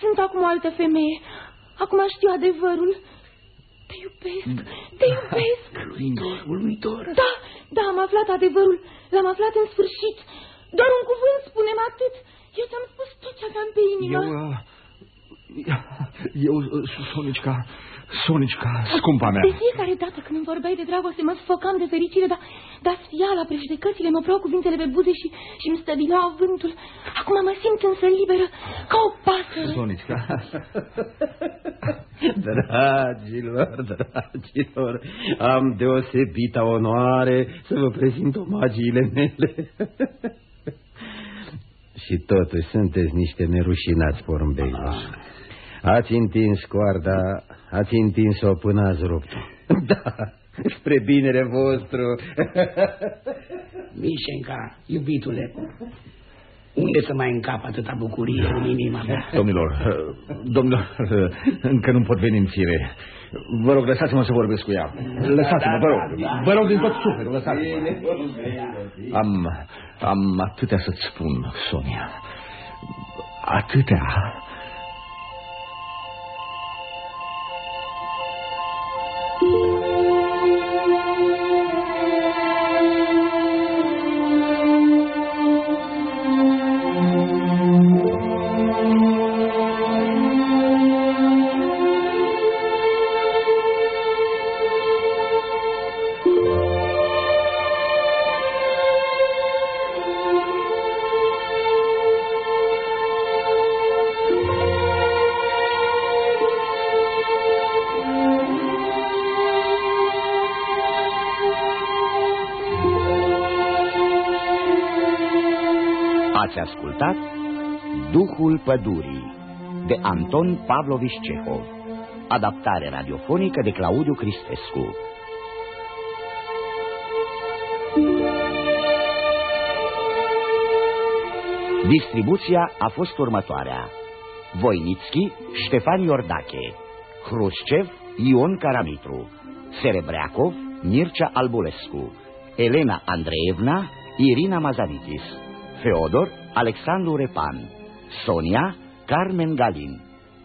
sunt acum o altă femeie. Acum știu adevărul. Te iubesc, te iubesc. Uluitor, uluitor. Da, da, am aflat adevărul. L-am aflat în sfârșit. Doar un cuvânt, spunem atât. Eu ți-am spus tot ce aveam pe inimă. Eu, uh, eu, uh, Sonicca, Sonicca, scumpa mea. De fiecare dată când îmi vorbeai de dragoste, mă sfocam de fericire, dar, dar sfiala, prejudecățile, mă preau cuvintele pe buze și, și îmi stăbilau vântul. Acum mă simt însă liberă, ca o pasăre. Sonicca. Dragilor, dragilor, am deosebită onoare să vă prezint omagiile mele. Și totuși sunteți niște nerușinați porumbeilor. Ați întins coarda, ați întins-o până ați rupt Da, spre binele vostru. Mișenca, iubitule, unde să mai încap atâta bucurie în inima mea? Domnilor, domnilor, încă nu pot veni în fire. Vă rog, lăsați-mă să vorbesc cu ea. Lăsați-mă, vă rog. Vă rog din tot sufletul, lăsați-mă. Am, am atâtea să-ți spun, Sonia. Atâtea. Ascultat Duhul Pădurii de Anton Pavlovici Cehov. Adaptare radiofonică de Claudiu Cristescu. Distribuția a fost următoarea. Voinitski, Ștefan Iordache. Hrușcev, Ion Caramitru. Serebreacov, Mircea Albulescu. Elena Andreevna, Irina Mazavitis Feodor, Alexandru Repan Sonia, Carmen Galin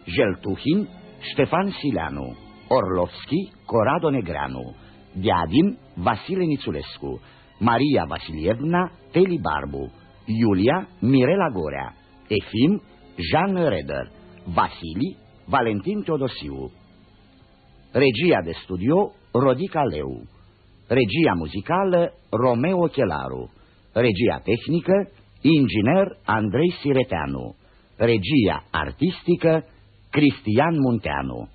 Jeltuhin, Ștefan Sileanu Orlovski, Corado Negreanu Diadin, Vasile Nițulescu Maria Vasilievna, Teli Barbu Iulia, Mirela Gorea Efim, Jean Reder Vasili, Valentin Teodosiu. Regia de studio, Rodica Leu. Regia muzicală, Romeo Chelaru Regia tehnică, inginer Andrei Sireteanu. Regia artistică, Cristian Munteanu